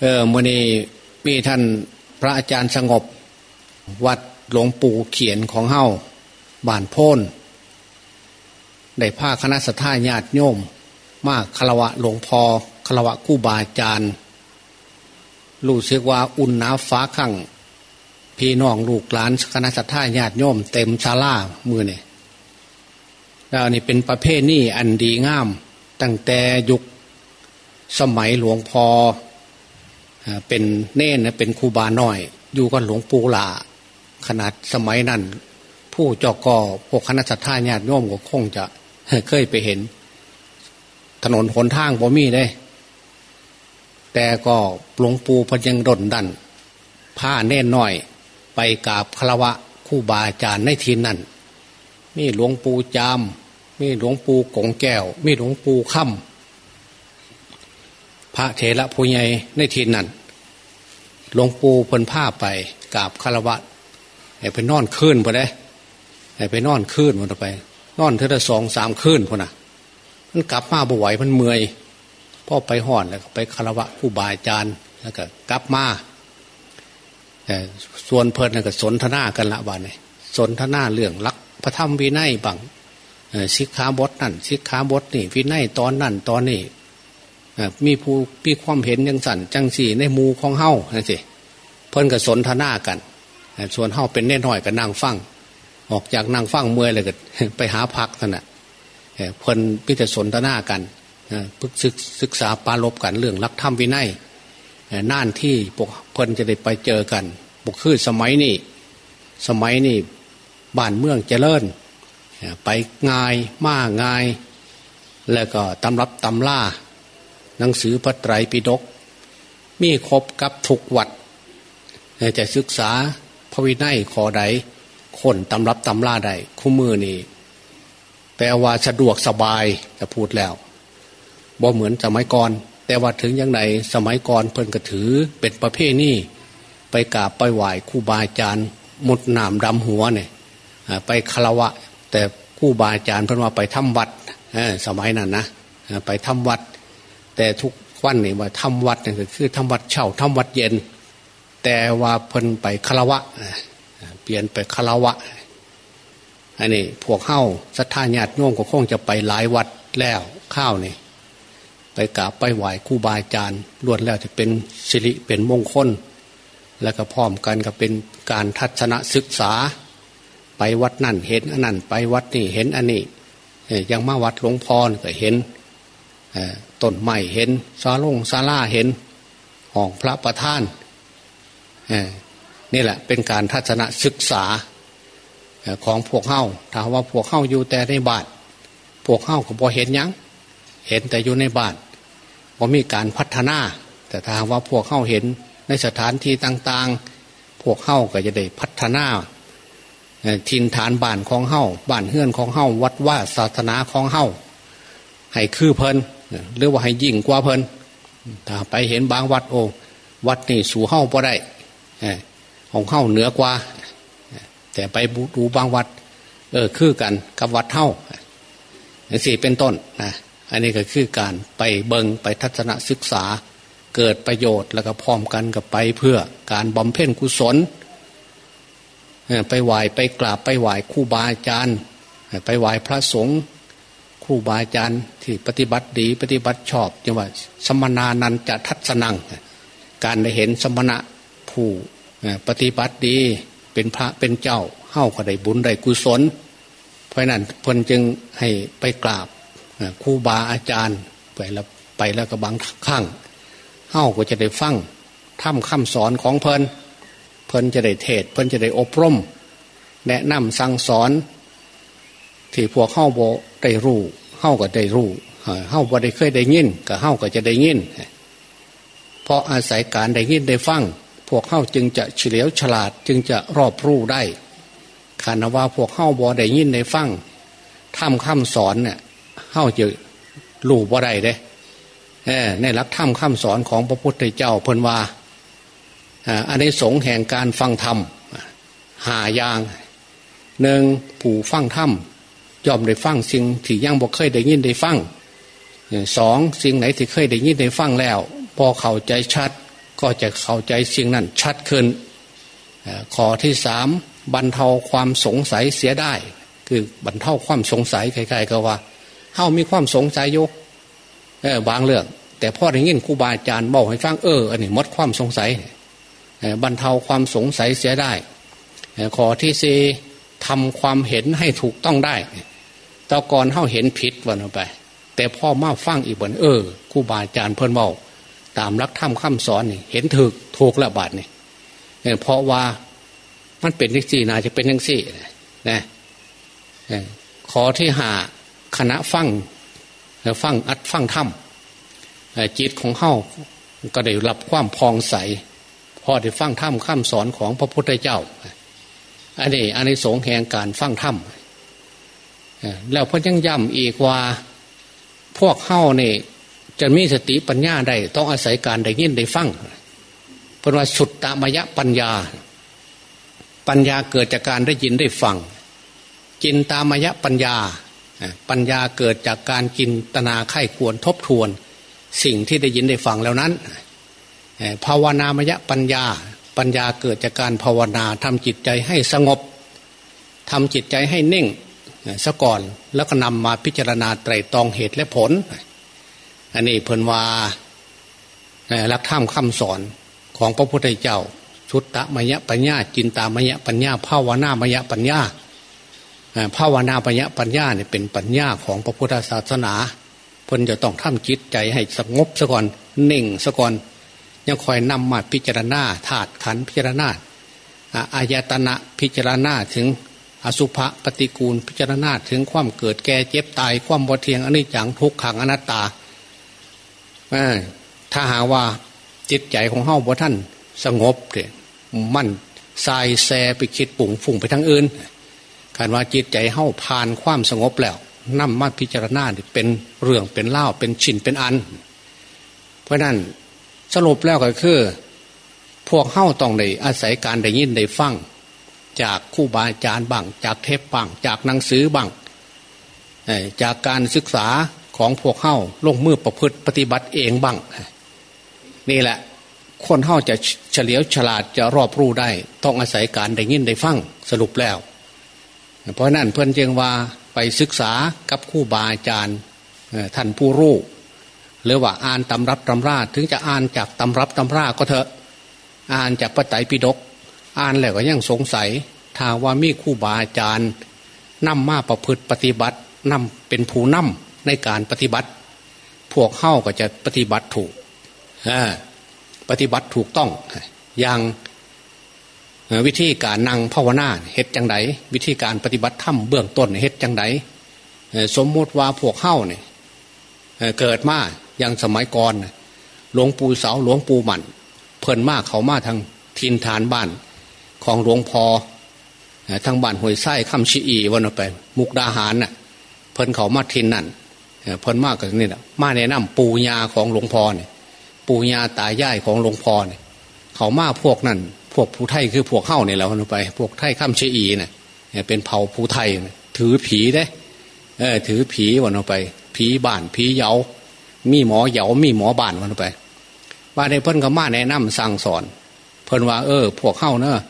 เออมื่อนี้มีท่านพระอาจารย์สงบ วัดหลวงปู่เขียนของเฮ้าบ้านโพนได้ผ้าคณะสัตยาติโยม มากคารวะหลวงพอคารวะกู้บาอาจารย์รู้สึกว่าอุ่นหนาฟ้าขังพี่น้องลูกหลานคณะสัตยาติโยมเต็มชาลามือเนี่ยแล้วนี่เป็นประเภทนี่อันดีงาม ตั้งแต่ยุคสมัยหลวงพอ เป็นเน่นเป็นครูบาหน่อย อยู่กับหลวงปู่หลาขนาดสมัยนั้น ผู้เจอกอพวกคณะสัตยาติโยมก็คงจะเคยไปเห็น ถนนหนทางบ่มีได้แต่ก็หลวงปู่พยังดนดันผ้าแน่นหน่อย ไปกราบคารวะคู่บาอาจารย์ในทีนั่นมีหลวงปู่จาม มีหลวงปู่กงแก้ว มีหลวงปู่ค่ำ พระเถระผู้ใหญ่ในทีนั่นหลวงปู่เพิ่นผ้าไปกราบคารวะให้ไปนอนคืนไปได้ให้ไปนอนคืนมันไป นอนเท่าสองสามคืนพอนะมันกลับมาบ่ไหวมันเมื่อยพ่อไปห่อนแล้วไปคารวะผู้บาอาจารย์แล้วก็กลับมาแต่ส่วนเพลินก็สนทนากันละวันนี้สนทนาเรื่องลักพระธรรมวินัยบังสิกขาบทนั่นสิกขาบทนี่วินัยตอนนั่นตอนนี้ มีผู้มีความเห็นยังสั่นจังสี่ในมูของเฮ้านั่นสิเพิ่นก็สนทนากันส่วนเฮ้าเป็นแน่น้อยก็นั่งฟังออกจากนางฟังเมื่อยเลยก็ไปหาพักท่านน่ะเพิ่นพิจสนทนากันพึกศึกษาปาลบกันเรื่องรักธรรมวินัยน่านที่พวกเพิ่นจะได้ไปเจอกันบุกคือสมัยนี้สมัยนี้บ้านเมืองเจริญไปง่ายมาง่าย แล้วก็ตำรับตำล่า หนังสือพระไตรปิฎกมีครบกับทุกวัดจะศึกษาพระวินัยขอใดคนตำรับตำล่าได้คู่มือนี่แปลว่าสะดวกสบายจะพูดแล้วบ่เหมือนสมัยก่อน แต่ว่าถึงยังไงสมัยก่อนเพิ่นก็ถือเป็นประเภทนี้ไปกราบไปไหว้คู่บาอาจารย์มดหนามดำหัวเนี่ยไปคารวะ แต่คู่บาอาจารย์เพิ่นว่าไปทำวัดสมัยนั้นนะไปทำวัด แต่ทุกวันนี่ว่าทำวัดนี่คือทำวัดเช่าทำวัดเย็น แต่ว่าเพิ่นไปคารวะ เปลี่ยนไปคารวะอันนี้พวกเข้าสัทธาญาติโยมก็คงจะไปหลายวัดแล้วข้าวนี่ไปกราบไปไหว้คู่บาอาจารย์ล้วนแล้วจะเป็นสิริเป็นมงคล แล้วก็พร้อมกันก็เป็นการทัศนศึกษา ไปวัดนั่นเห็นอันนั้นไปวัดนี่เห็นอันนี้ยังมาวัดหลวงพ่อก็เห็นต้นไม้เห็นซาลงซาลาเห็นห้องพระประธานนี่แหละเป็นการทัศนศึกษาของพวกเข้าถ้าว่าพวกเข้าอยู่แต่ในบานพวกเข้าก็พอเห็นยังเห็นแต่อยู่ในบานพอมีการพัฒนา แต่ถ้าว่าพวกเข้าเห็นในสถานที่ต่างๆ พวกเข้าก็จะได้พัฒนาทินฐานบ้านของเข้าบ้านเฮือนของเข้าวัดว่าศาสนาของเข้าให้คือเพลิน หรือว่าให้ยิ่งกว่าเพลินถ้าไปเห็นบางวัดโอ้วัดนี่สู่เข้าพอได้ของเข้าเหนือกว่า แต่ไปดูบางวัด เออคือกันกับวัดเท่าอย่างสี่เป็นต้นนะอันนี้ก็คือการไปเบิงไปทัศนศึกษา เกิดประโยชน์แล้วก็พร้อมกันกับไปเพื่อการบำเพ็ญกุศลไปไหว้ไปกราบไปไหว้คู่บาอาจารย์ ไปไหว้พระสงฆ์ ครูบาอาจารย์ที่ปฏิบัติดีปฏิบัติชอบจังว่า สมนานันจะทัศนัง การได้เห็นสมณะผู้ปฏิบัติดีเป็นพระเป็นเจ้าเข้าก็ได้บุญได้กุศล เพราะนั้นเพนจึงให้ไปกราบครูบาอาจารย์ไปแล้วไปแล้วก็บางข้างเข้าก็จะได้ฟังทำคำสอนของเพลินเพลินจะได้เทศ เพลินจะได้อบรม แนะนำสั่งสอน ที่พวกเข้าโบได้รู้เข้าก็ได้รู้เข้าบ่ได้เคยได้ยินก็เข้าก็จะได้ยินเพราะอาศัยการได้ยินได้ฟังพวกเข้าจึงจะเฉลียวฉลาดจึงจะรอบรู้ได้คานว่าพวกเข้าบอได้ยินได้ฟังทำคำสอนเนี่ยเข้าจะรู้บ่ได้เด้ในหลักธรรมคำสอนของพระพุทธเจ้าเพิ่นว่าอันนี้สงแห่งการฟังธรรมหายางหนึ่งผู้ฟังธรรม ยอมได้ฟังสิ่งที่ยังบ่เคยได้ยินได้ฟังสองสิ่งไหนที่เคยได้ยินได้ฟังแล้ว พอเข้าใจชัดก็จะเข้าใจสิ่งนั้นชัดขึ้นข้อที่สามบรรเทาความสงสัยเสียได้ คือบรรเทาความสงสัยใครๆก็ว่าเฮามีความสงสัยยกบางเรื่อง แต่พ่อได้ยินครูบาอาจารย์บอกให้ฟังเอออันนี้มดความสงสัยบรรเทาความสงสัยเสียได้ข้อที่สี่ทำความเห็นให้ถูกต้องได้ ตอก่อนเฮาเห็นผิดวันไป แต่พ่อมาฟังอีกวันเออครูบาอาจารย์เพิ่นบอกตามรักธรรมคำสอนนี่ เห็นถูกถูกละบาทนี่เพราะว่ามันเป็นยังสี่นาจะเป็นยังสี่นะขอที่หาคณะฟังฟังอัดฟังธรรมจิตของเฮาก็ได้รับความพองใสพอได้ฟังธรรมคำสอนของพระพุทธเจ้าอันนี้อันนี้สงแห่งการฟังธรรม แล้วพอยังย้ำอีกว่า พวกเฮาเนี่ยจะมีสติปัญญาได้ต้องอาศัยการได้ยินได้ฟังเพราะว่าสุดตามยะปัญญา ปัญญาเกิดจากการได้ยินได้ฟังจินตามยะปัญญา ปัญญาเกิดจากการจินตนาไข้ควรทบทวน สิ่งที่ได้ยินได้ฟังแล้วนั้น ภาวนามยะปัญญา ปัญญาเกิดจากการภาวนาทำจิตใจให้สงบทำจิตใจให้นิ่ง ซะก่อนแล้วก็นำมาพิจารณาไตรตรองเหตุและผล อันนี้เพิ่นว่าลักธรรมคำสอนของพระพุทธเจ้าชุดตะมยะปัญญาจินตามยะปัญญาภาวนามยะปัญญาภาวนาปัญญาปัญญาเนี่ยเป็นปัญญาของพระพุทธศาสนาเพิ่นจะต้องทำจิตใจให้สงบซะก่อนนิ่งซะก่อนยังคอยนำมาพิจารณาธาตุขันพิจารณาอายตนะพิจารณาถึง อสุภะปฏิกูลพิจารณาถึงความเกิดแก่เจ็บตายความบ่เทียงอนิจจังทุกขังอนัตตาถ้าหาว่าจิตใจของเฮ้าบ่ท่านสงบเดมั่นทรายแซไปคิดปุ่งฝุ่งไปทั้งอื่นการว่าจิตใจเฮ้าผ่านความสงบแล้วนั่มมาพิจารณาเป็นเรื่องเป็นเล่าเป็นชินเป็นอัน เพราะนั้นสรุปแล้วก็คือ พวกเฮ้าต้องได้อาศัยการได้ยินได้ฟัง จากคู่บาอาจารย์บังจากเทปบังจากหนังสือบังจากการศึกษาของพวกเข้าลงมือประพฤติปฏิบัติเองบ้าง นี่แหละ คนเข้าจะเฉลียวฉลาดจะรอบรู้ได้ ต้องอาศัยการได้ยินได้ฟังสรุปแล้ว เพราะนั้นเพื่อนจึงว่าไปศึกษากับคู่บาอาจารย์ท่านผู้รู้หรือว่าอ่านตำรับตำราถึงจะอ่านจากตำรับตำราก็เถอะ อ่านจากพระไตรปิฎก อ่านแล้วก็ยังสงสัยถ้าว่ามีคู่บาอาจารย์นำมาประพฤติปฏิบัตินำเป็นผู้นำในการปฏิบัติ พวกเข้าก็จะปฏิบัติถูกปฏิบัติถูกต้องอย่างวิธีการนั่งภาวนาเฮ็ดจังไดวิธีการปฏิบัติธรรมเบื้องต้นเฮ็ดจังไดสมมติว่าพวกเข้าเนี่ยเกิดมาอย่างสมัยก่อนหลวงปู่เสาหลวงปู่หมันเพลินมากเขามาทางทินฐานบ้าน ของหลวงพอทางบ้านห้วยไส้คำชีอีวันไป มุกดาหารน่ะเพิ่นเขามาทินนั่นเพิ่นมากกว่านี่แหละมาแนะนำปูญาของหลวงพ่อเนี่ยปูญาตายายของหลวงพ่อเนี่ยเขามาพวกนั่นพวกผู้ไทยคือพวกเข้าเนี่ยเราไป พวกไทยข้ามเชียีเนี่ยเป็นเผ่าผู้ไทยถือผีได้เออถือผีวันเอาไป ผีบ้านผีเยามีหมอเยามีหมอบ้านวันเอาไปว่าในเพิ่นก็มาแนะนำสั่งสอน เพิ่นว่าเออ พวกเข้าเนอะ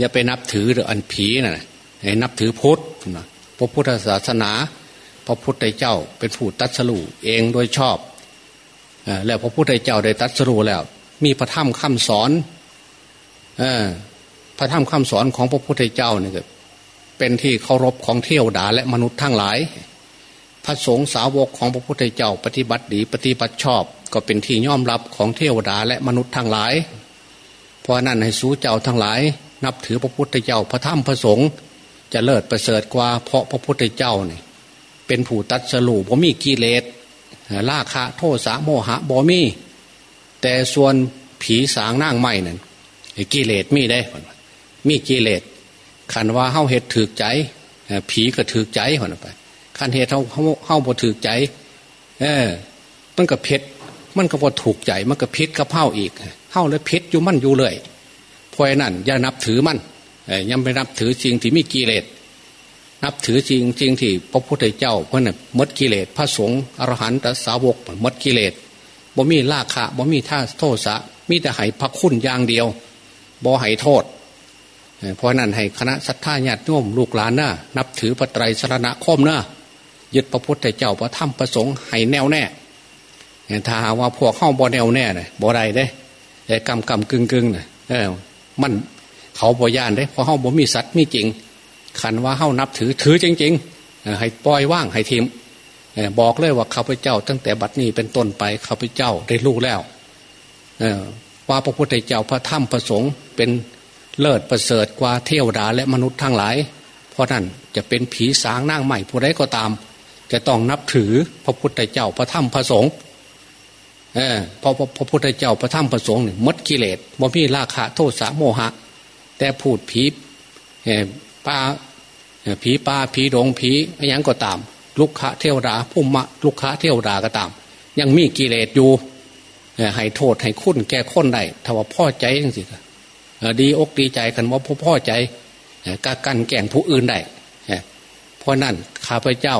อย่าไปนับถือหรืออันผีน่ะให้นับถือพุทธนะพระพุทธศาสนาพระพุทธเจ้าเป็นผู้ตัดสู้เองโดยชอบแล้วพระพุทธเจ้าได้ตัดสู้แล้ว มีพระธรรมคำสอนพระธรรมคำสอนของพระพุทธเจ้าเนี่ยเป็นที่เคารพของเที่ยวดาและมนุษย์ทั้งหลาย พระสงฆ์สาวกของพระพุทธเจ้าปฏิบัติดีปฏิบัติชอบ ก็เป็นที่ยอมรับของเทวดาและมนุษย์ทั้งหลาย เพราะนั้นให้สู้เจ้าทั้งหลาย นับถือพระพุทธเจ้าพระธรรมพระสงฆ์จะเลิศประเสริฐกว่าเพราะพระพุทธเจ้าเนี่ยเป็นผู้ตัดสรูบ่มีกิเลสราคะโทษสะโมหะบ่มี แต่ส่วนผีสางนั่งไม่นั่นกิเลสมีได้ มีกิเลสขันว่าเฮาเห็ดถือใจ ผีก็ถือใจหอนไปขันเหตุเฮ้าเฮ้าบ่ถือใจ เออมันก็เพชรมันก็พอถูกใจ มันก็พิษกับเฮ้าอีกเฮ้าเลยเพชรอยู่มั่นอยู่เลย ราะนั่นอย่านับถือมันยังไปนับถือสิ่งที่มีกิเลสนับถือจริงจริงที่พระพุทธเจ้าเพราะน่ะมดกิเลสพระสงฆ์อรหันตสาวกมดกิเลสบ่มีราคะบ่มีท่าโทษะมีแต่ให้พักคุณอย่างเดียวบ่ให้โทษ เพราะนั้นให้คณะสัตยาญาติโยมลูกหลานนะนับถือพระไตรสรณคมนะยึดพระพุทธเจ้าพระธรรมพระสงฆ์ให้แน่วแน่ถ้าหาว่าพวกเข้าบ่แน่วแน่เลยบ่ได้เด้แต่กำกำกึ่งกึ่งเนี่ยเออ มันเขาบ่ย่านเด้เพราะเขาบ่มีสัตว์มีจริงขันว่าเขานับถือถือจริง ๆ ให้ปล่อยว่างให้ทีมบอกเลยว่าข้าพเจ้า ตั้งแต่บัดนี้เป็นต้นไปข้าพเจ้าได้รู้แล้วว่าพระพุทธเจ้าพระธรรมพระสงฆ์เป็นเลิศประเสริฐกว่าเทวดาและมนุษย์ทั้งหลาย เพราะนั้นจะเป็นผีสางนางใหม่ผู้ใดก็ตาม จะต้องนับถือพระพุทธเจ้าพระธรรมพระสงฆ์ เออพอพระพุทธเจ้าพระธรรมพระสงฆ์เนี่ยมดกิเลสบ่มีราคะโทษสาโมหะ แต่พูดผีป้าผีป้าผีดงผีอะไรยังก็ตาม ลูกค้าเทวดาผู้มะลูกค้าเทวดาก็ตาม ยังมีกิเลสอยู่ให้โทษให้คุ้นแก่ค้นได้ถ้าว่าพ่อใจจังสิดีอกดีใจกันว่าพ่อพ่อใจกากันแก่งผู้อื่นได้เพราะนั่นข้าพเจ้า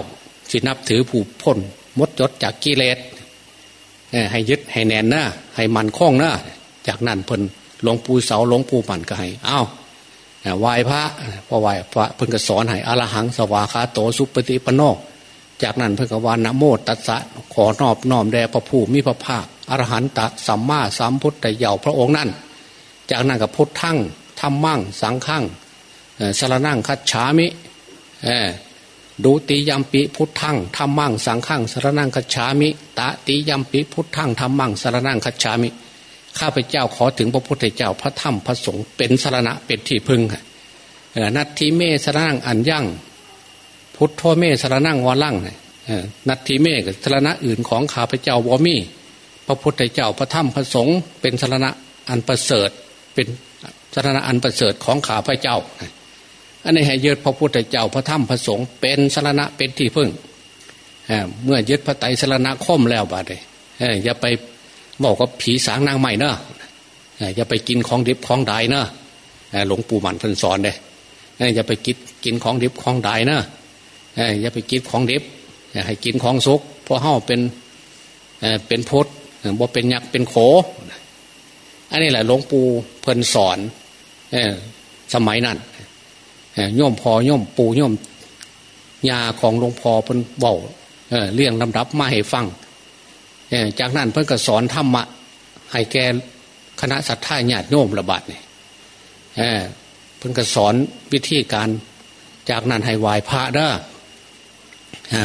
สินับถือผู้พ้นมดจดจากกิเลส ให้ยึดให้แน่นหน้าให้มันคล้องหน้าจากนั้นเพิ่นหลวงปู่เสาหลวงปู่มันก็ให้อ้าวไหว้พระพอไหว้พระเพิ่นก็สอนให้อรหังสวาคาโตสุปฏิปโนจากนั้นเพื่อกวานะโมตัสสะขอนอบน้อมแด่พระผู้มีพระภาคอรหันตสัมมาสัมพุทธเยาพระองค์นั่นจากนั้นกับพุทธังธรรมั่งสังขังสารนั่งคัจฉามิ ดูติยมปิพุทธังธรรมั่งสังขังสารนั่งคัจฉามิ ตะติยมปิพุทธังธรรมั่งสารนั่งคัจฉามิ ข้าพเจ้าขอถึงพระพุทธเจ้าพระธรรมพระสงฆ์เป็นสารณะเป็นที่พึ่งนัตถิเมสารนั่งอันยั่ง พุทโธเมสารนั่งวาลั่งนัตถิเมกสารณะอื่นของข้าพเจ้าวอมีพระพุทธเจ้าพระธรรมพระสงฆ์เป็นสารณะอันประเสริฐเป็นสารณะอันประเสริฐของข้าพเจ้า อันนี้ให้ยึดพระพุทธเจ้าพระธรรมพระสงฆ์เป็นสารณะเป็นที่พึ่งเมื่อยึดพระไตรสารณะค่มแล้วบาดเลยอย่าไปบอกว่าผีสางนางใหม่เนอะอย่าไปกินของดิบของดายเนอะหลวงปู่หมันเพิ่นสอนเลยอย่าไปกินกินของดิบของดายเนอะอย่าไปกินของดิบให้กินของซุกเพราะเห่าเป็นเป็นพดบ่เป็นยักษ์เป็นโข อันนี้แหละหลวงปู่เพิ่นสอนสมัยนั้น ย่อมพอย่อมปูย่อมยาของหลวงพ่อเพิ่นเบาเรื่องลำดับมาให้ฟังจากนั้นเพิ่นก็สอนธรรมะให้แกคณะสัตยาญาติโยมระบาดเนี่ยเพิ่นก็สอนวิธีการ จากนั้นให้ไหวพระเด้อ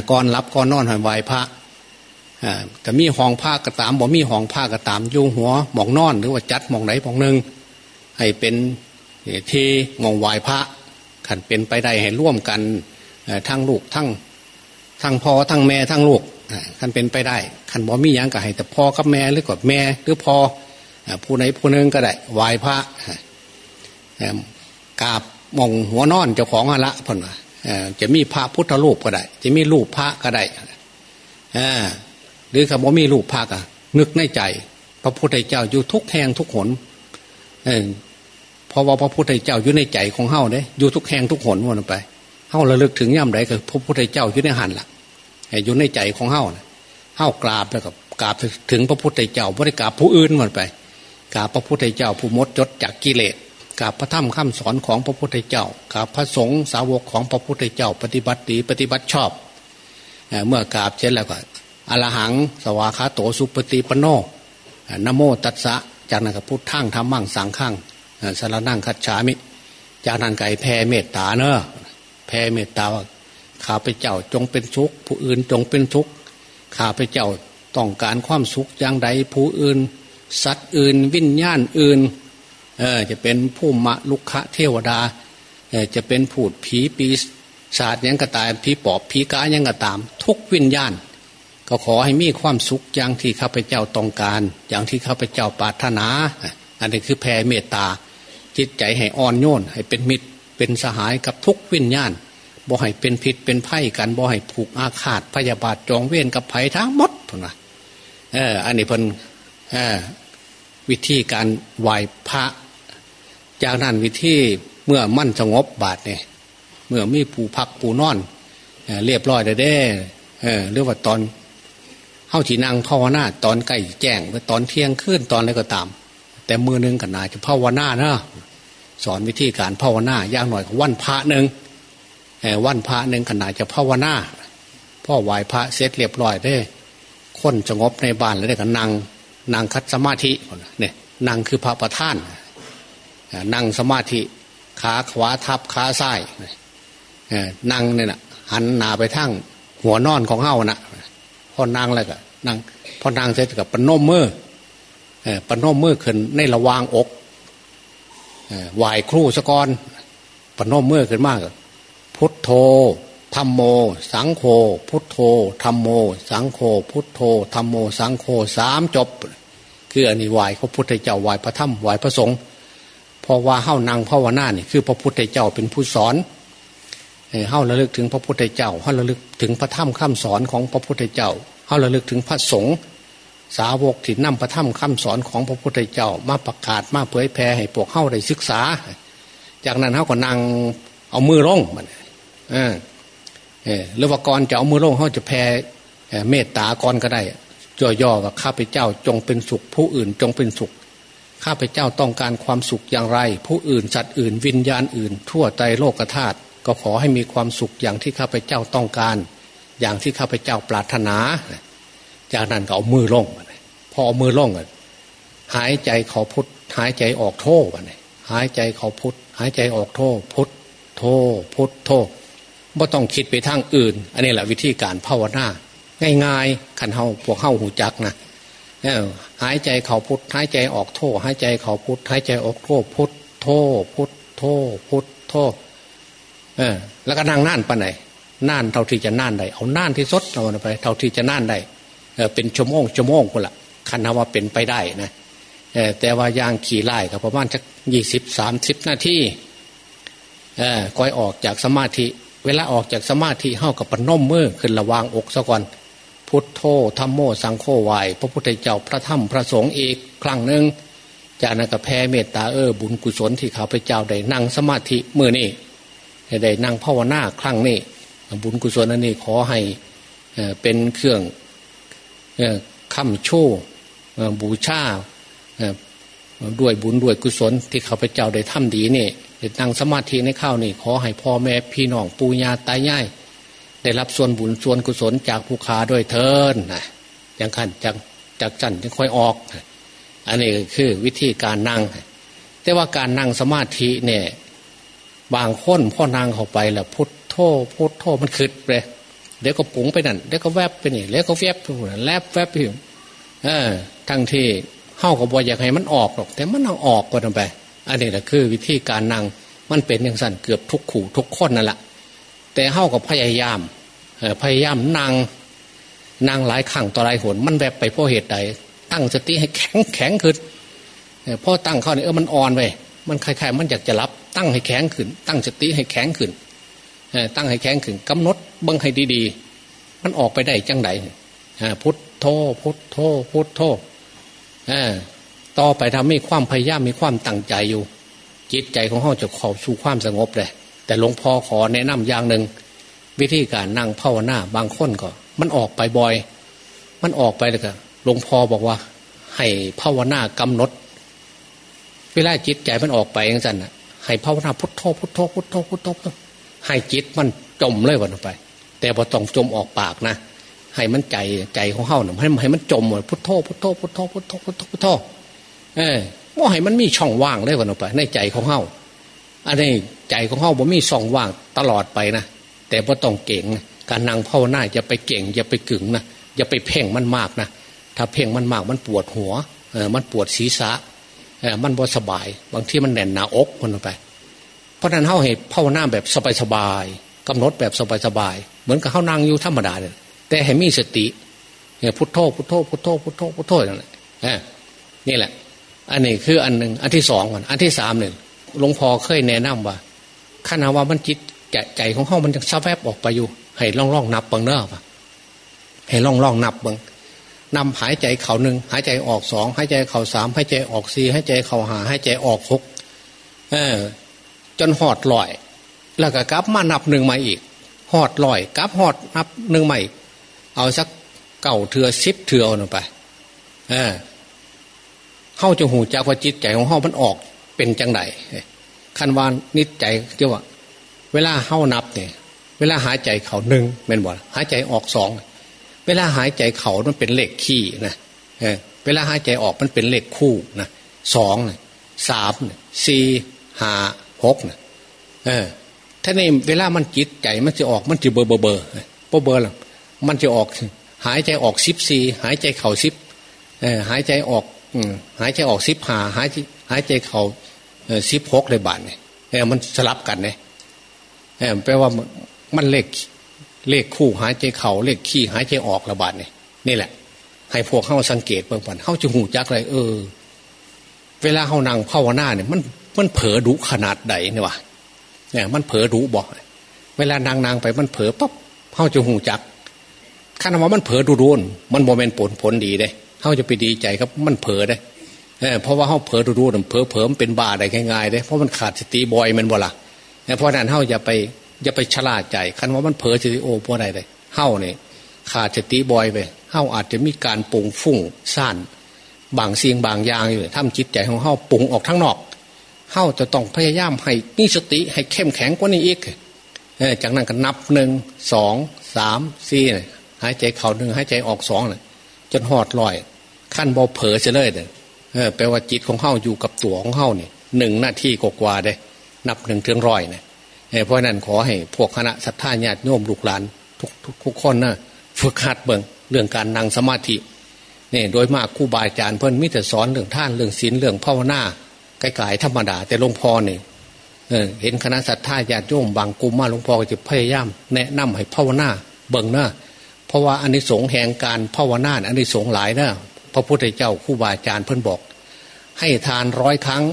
ก่อนรับก่อนนอนให้ไหวพระแต่มีห้องผ้ากระตามบ่มีห้องผ้ากระตามยุ่งหัวหมองนอน หรือว่าจัดหมองไหนหมองหนึ่งให้เป็นที่มองไหวพระ ขันเป็นไปได้ให้ร่วมกันทั้งลูกทั้งทั้งพ่อทั้งแม่ทั้งลูกขันเป็นไปได้ขันบ่มีย่างก็ให้แต่พ่อกับแม่หรือกับแม่หรือพ่อผู้ไหนผู้นึงก็ได้ไหวพระกราบมองหัวนอนเจ้าของอละพ่นว่าจะมีพระพุทธรูปก็ได้ จะมีรูปพระก็ได้หรือคำว่ามีรูปพระก็นึกในใจ พระพุทธเจ้าอยู่ทุกแห่งทุกหน ราะว่าพระพุทธเจ้าอยู่ในใจของเฮาเนี่ยอยู่ทุกแห่งทุกหนวนไปเฮาระลึกถึงย่ำใดก็พระพุทธเจ้าอยู่ในหันละอยู่ในใจของเฮาเฮากราบแล้วก็กราบถึงพระพุทธเจ้าบริกราบผู้อื่นวนไปกราบพระพุทธเจ้าผู้มดจดจากกิเลสกับพระธรรมคำสอนของพระพุทธเจ้ากับพระสงฆ์สาวกของพระพุทธเจ้า ปฏิบัติดีปฏิบัติชอบเมื่อกราบเช่นแล้วก็อรหัง สวาคาโตสุปฏิปโนนโมตัสสะจากนั้นก็พุทธังธรรมังสังขัง สารนั่งคัจฉามิจากนั้นไก่แผ่เมตตาเนอะแผ่เมตตาว่าข้าพเจ้าจงเป็นทุกข์ผู้อื่นจงเป็นทุกข์ข้าพเจ้าต้องการความสุขอย่างใดผู้อื่น สัตว์อื่น วิญญาณอื่นเออจะเป็นผู้มะลุกะเทวดาเออจะเป็นผูดผีปีศาจยังกระตายผีปอบผีกายังกระตาม ทุกวิญญาณ ก็ขอให้มีความสุขอย่างที่ข้าพเจ้าต้องการ อย่างที่ข้าพเจ้าปรารถนา อันนี้คือแผ่เมตตา จิตใจให้อ่อนโยนให้เป็นมิตร เป็นสหายกับทุกวิญญาณบ่ให้เป็นพิษเป็นไพ่กันบ่ให้ผูกอาฆาตพยาบาทจองเวรกับไผ่ทั้งหมดพุ่นนะเอออันนี้เพิ่นวิธีการไหว้พระ จากนั้นวิธีเมื่อมั่นสงบบาดเนี่ยเมื่อมีปูพักปูนอนเรียบร้อยได้เด้เรียกว่าตอนเข้าที่นางภาวนาตอนใกล้แจ้งตอนเที่ยงขึ้นตอนอะไรก็ตาม แต่มือนึงกันนาจะภาวนาเนาะ สอนวิธีการภาวนาอย่างหน่อยวันพระหนึ่งวันพระหนึ่งขนาดจะภาวนาพ่อไหวพระเสร็จเรียบร้อยได้คนสงบในบ้านแล้วได้กันนั่งนั่งคัดสมาธิเนี่ยนั่งคือพระประธานนั่งสมาธิขาขวาทับขาซ้ายนั่งเนี่ยนะหันหน้าไปทั้งหัวนอนของเฮานะพอนั่งแล้วก็นั่งพอนั่งเสร็จกับปนมมือปนมมือขึ้นในระวางอก ไหวครูสกอนปนมมือขึ้นมากพุทโธธรรมโม สังโฆพุทโธธรรมโม สังโฆพุทโธธรรมโม สังโฆสามจบ คืออันนี้ไหวพระพุทธเจ้าไหวพระธรรมไหวพระสงฆ์พอว่าเฮ้านางภาวนานี่คือพระพุทธเจ้าเป็นผู้สอนเฮ้าระลึกถึงพระพุทธเจ้าเฮ้าระลึกถึงพระธรรมคำสอนของพระพุทธเจ้าเฮ้าระลึกถึงพระสงฆ์ สาวกที่นำพระธรรมคำสอนของพระพุทธเจ้ามาประกาศมาเผยแผ่ให้พวกเฮ้าได้ศึกษา จากนั้นเฮ้าก็นั่งเอามือลงมันเออเออหรือว่าก่อนจะเอามือลงเขาจะแผ่เมตตาก่อนก็ได้ย่อๆว่าข้าพเจ้าจงเป็นสุข ผู้อื่นจงเป็นสุข ข้าพเจ้าต้องการความสุขอย่างไร ผู้อื่นสัตว์อื่น วิญญาณอื่น ทั่วใจโลกธาตุก็ขอให้มีความสุขอย่างที่ข้าพเจ้าต้องการ อย่างที่ข้าพเจ้าปรารถนา จากนั้นก็เอามือลง พอเอามือลงหายใจเขาพุทหายใจออกโทษหายใจเขาพุทหายใจออกโทพุทโทพุทโทไม่ต้องคิดไปทางอื่น อันนี้แหละวิธีการภาวนาง่ายๆขันเฮาพวกเฮาหูจักนะหายใจเขาพุทหายใจออกโทหายใจเขาพุทหายใจออกโทพุทโทพุทโทพุทโทเออแล้วก็นั่งนั่นปะไหนนั่นเท่าที่จะนั่นได้เอานั่นที่สดเอาไป เท่าที่จะนั่นได้เออเป็นชั่วโมงชั่วโมงคนละ คันว่าเป็นไปได้นะแต่ว่ายางขี่ไล่ก็ประมาณสักยี่สิบสามสิบนาทีเออก้อยออกจากสมาธิ เวลาออกจากสมาธิเข้ากับปนมมือขึ้นระวางอกซะก่อน พุทโธธรรมโมสังโฆไหวพระพุทธเจ้าพระธรรมพระสงฆ์อีกครั้งหนึ่งจากนั้นก็แผ่เมตตาเออบุญกุศลที่ข้าพเจ้าได้นั่งสมาธิเมื่อนี้ได้นั่งภาวนาครั้งนี้บุญกุศลนันนี้ขอให้เป็นเครื่องคำโชว์ บูชาด้วยบุญด้วยกุศลที่ข้าพเจ้าได้ทำดีนี่นั่งสมาธิในข้าวนี่ขอให้พ่อแม่พี่น้องปู่ย่าตายายได้รับส่วนบุญส่วนกุศลจากผู้ขาด้วยเทินนะอย่างขันจากจากจันจึงค่อยออก อันนี้คือวิธีการนั่ง แต่ว่าการนั่งสมาธิเนี่ย บางคนพ่อนั่งเข้าไปแล้วพุทโธพุทโธมันขึ้นเลยเดี๋ยวก็ปุ๋งไปนั่นเดี๋ยวก็แวบไปนี่เดี๋ยวก็แวบไปนั่นแลบแวบไป เออทั้งที่เข้ากับบอยอยากให้มันออกหรอก แต่มันเอาออกก็ทำไป อันนี้แหละคือวิธีการนั่งมันเป็นอย่างสั้นเกือบทุกขู่ทุกคนนั่นแหละแต่เข้ากับพยายามพยายามนั่งนั่งหลายครั้งต่อหลายหนมันแบบไปเพราะเหตุใดตั้งสติให้แข็งแข็งขึ้นพอตั้งเข้าเนี่ยเออมันอ่อนไปมันคล้ายๆมันอยากจะรับ ตั้งให้แข็งขึ้น ตั้งสติให้แข็งขึ้นตั้งให้แข็งขึ้นกำหนดบิ้งให้ดีๆ มันออกไปได้จังไดพุทธ โธพุทโธพุทโธต่อไปทำให้ความพยายามมีความตั้งใจอยู่ จิตใจของห้องจะข้าสู่ความสงบเลยแต่หลวงพ่อขอแนะนำอย่างหนึ่งวิธีการนั่งภาวนาบางคนก็ มันออกไปบ่อย มันออกไปเลยก็หลวงพ่อบอกว่า ให้ภาวนากำหนด เวลาจิตใจมันออกไปอย่างนั้นอะให้ภาวนาพุทโธพุทโธพุทโธพุทโธให้จิตมันจมเลยวันไป แต่พอต้องจมออกปากนะ ให้มันใจใจของเฮาหนึ่งให้ให้มันจมหมดพุทโธพุทโธพุทโธพุทโธพุทโธพุทโธเออว่าให้มันมีช่องว่างเลยวันไป ในใจของเฮาอันนี้ใจของเฮาบ่มีช่องว่างตลอดไปนะแต่ว่าต้องเก่งการนั่งภาวนาอย่าไปเก่ง อย่าไปกึ่งนะอย่าไปเพ่งมันมากนะถ้าเพ่งมันมากมันปวดหัวเออมันปวดศีรษะเออมันบ่สบาย บางที่มันแน่นหนาอกมันไป เพราะนั้นเขาเห็นภาวนาแบบสบายๆกำหนดแบบสบายๆเหมือนกับเขานั่งอยู่ธรรมดาเลย แต่ให้มีสติเนี่ยพุทโธพุทโธพุทโธพุทโธพุทโธนั่นแหละนี่แหละ อันนี้คืออันหนึ่งอันที่สองก่อนอันที่สามหนึ่งหลวงพ่อเคยแนะนำว่าขณะว่ามันจิตใจของเขามันจะซับแวบออกไปอยู่ ให้ล่องล่องนับบังเนอะปะให้ล่องล่องนับบังนำหายใจเข่าหนึ่งหายใจออกสองหายใจเข่าสามหายใจออกสี่หายใจเข่าหาหายใจออกหกเออ จนหอดลอย แล้วก็กลับมานับหนึ่งมาอีกหอดลอยกลับหอดนับหนึ่งใหม่ เอาสักเก่าเถื่อซิบเถื่อเอาไปเออเฮาจะหูจากว่าจิตใจของเฮามันออกเป็นจังไดคันวานนิจใจเรียกว่า เวลาเฮานับเนี่ย เวลาหายใจเข่าหนึ่งเป็นบ่หายใจออกสองเวลาหายใจเข่ามันเป็นเลขขี้นะเวลาหายใจออกมันเป็นเลขคู่นะสองสามสี่ห้าหกนะเออถ้าในเวลามันจิตใจมันจะออกมันจะเบอร์เบอร์เบอร์เบอร์เบอ มันจะออก หายใจออกสิบสี่หายใจเข่าสิบหายใจออกหายใจออกสิบหาหายหายใจเข่าสิบหกเลยบาทเนี่ยมันสลับกันเนี่ยแปลว่ามันเลขเลขคู่หายใจเข่าเลขขี้หายใจออกระบาดเนี่ยนี่แหละ ให้พวกเข้าสังเกตเบื้องต้นเข้าจะหูจักเลยเออ เวลาเขานั่งภาวนาเนี่ยมันมันเผลอดุขนาดใดเนี่ยวะเนี่ยมันเผลอดุบอกเวลานางนางไปมันเผลอปั๊บเข้าจะหูจัก ข้าว่ามันเผลอดูรุนมันโมเมนต์ผลผลดีเลยเขาจะไปดีใจครับมันเผลอได้เพราะว่าเขาเผลอดูรุนเผลอเผลอมันเป็นบาได้ง่ายๆเลยเพราะมันขาดสติบอยมันบ่ละเพราะนั้นเขาอย่าไปอย่าไปชลาดใจคันว่ามันเผลอสติโอพวกใดเลยเฮ้าเนี่ยขาดสติบอยไปเฮ้าอาจจะมีการปุงฟุ้งซ่านบางเสียงบางอย่างอยู่ทำจิตใจของเฮ้าปุงออกทั้งนอกเฮ้าจะต้องพยายามให้มีสติให้เข้มแข็งกว่านี้อีกจากนั้นก็นับหนึ่งสองสามสี่ หายใจเข่าหนึ่งหายใจออกสองเลยจนหอดลอย ขั้นบอเผลอจะเลยเลยแปลว่าจิตของเฮ้าอยู่กับตัวของเฮ้าเนี่ยหนึ่งหน้าที่กว่าได้ นับหนึ่งถึงร้อยเนี่ยเพราะนั้นขอให้พวกคณะศรัทธาญาติโยมลูกหลานทุกทุกคนนะฝึกหัดเบิ่งเรื่องการนั่งสมาธิเนี่ยโดยมากครูบาอาจารย์เพิ่นมิแต่สอนเรื่องท่านเรื่องศีลเรื่องภาวนาไกลๆธรรมดา แต่หลวงพ่อเนี่ยเห็นคณะศรัทธาญาติโยมบางกลุ่มมาหลวงพ่อจะพยายาม แนะนำให้ภาวนาเบิ่งหน้า ราะว่าอันนี้สงแห่งการภาวนาอันนี้สงหลายนะพระพุทธเจ้าครูบาอาจารย์เพิ่นบอก ให้ทานร้อยครั้ง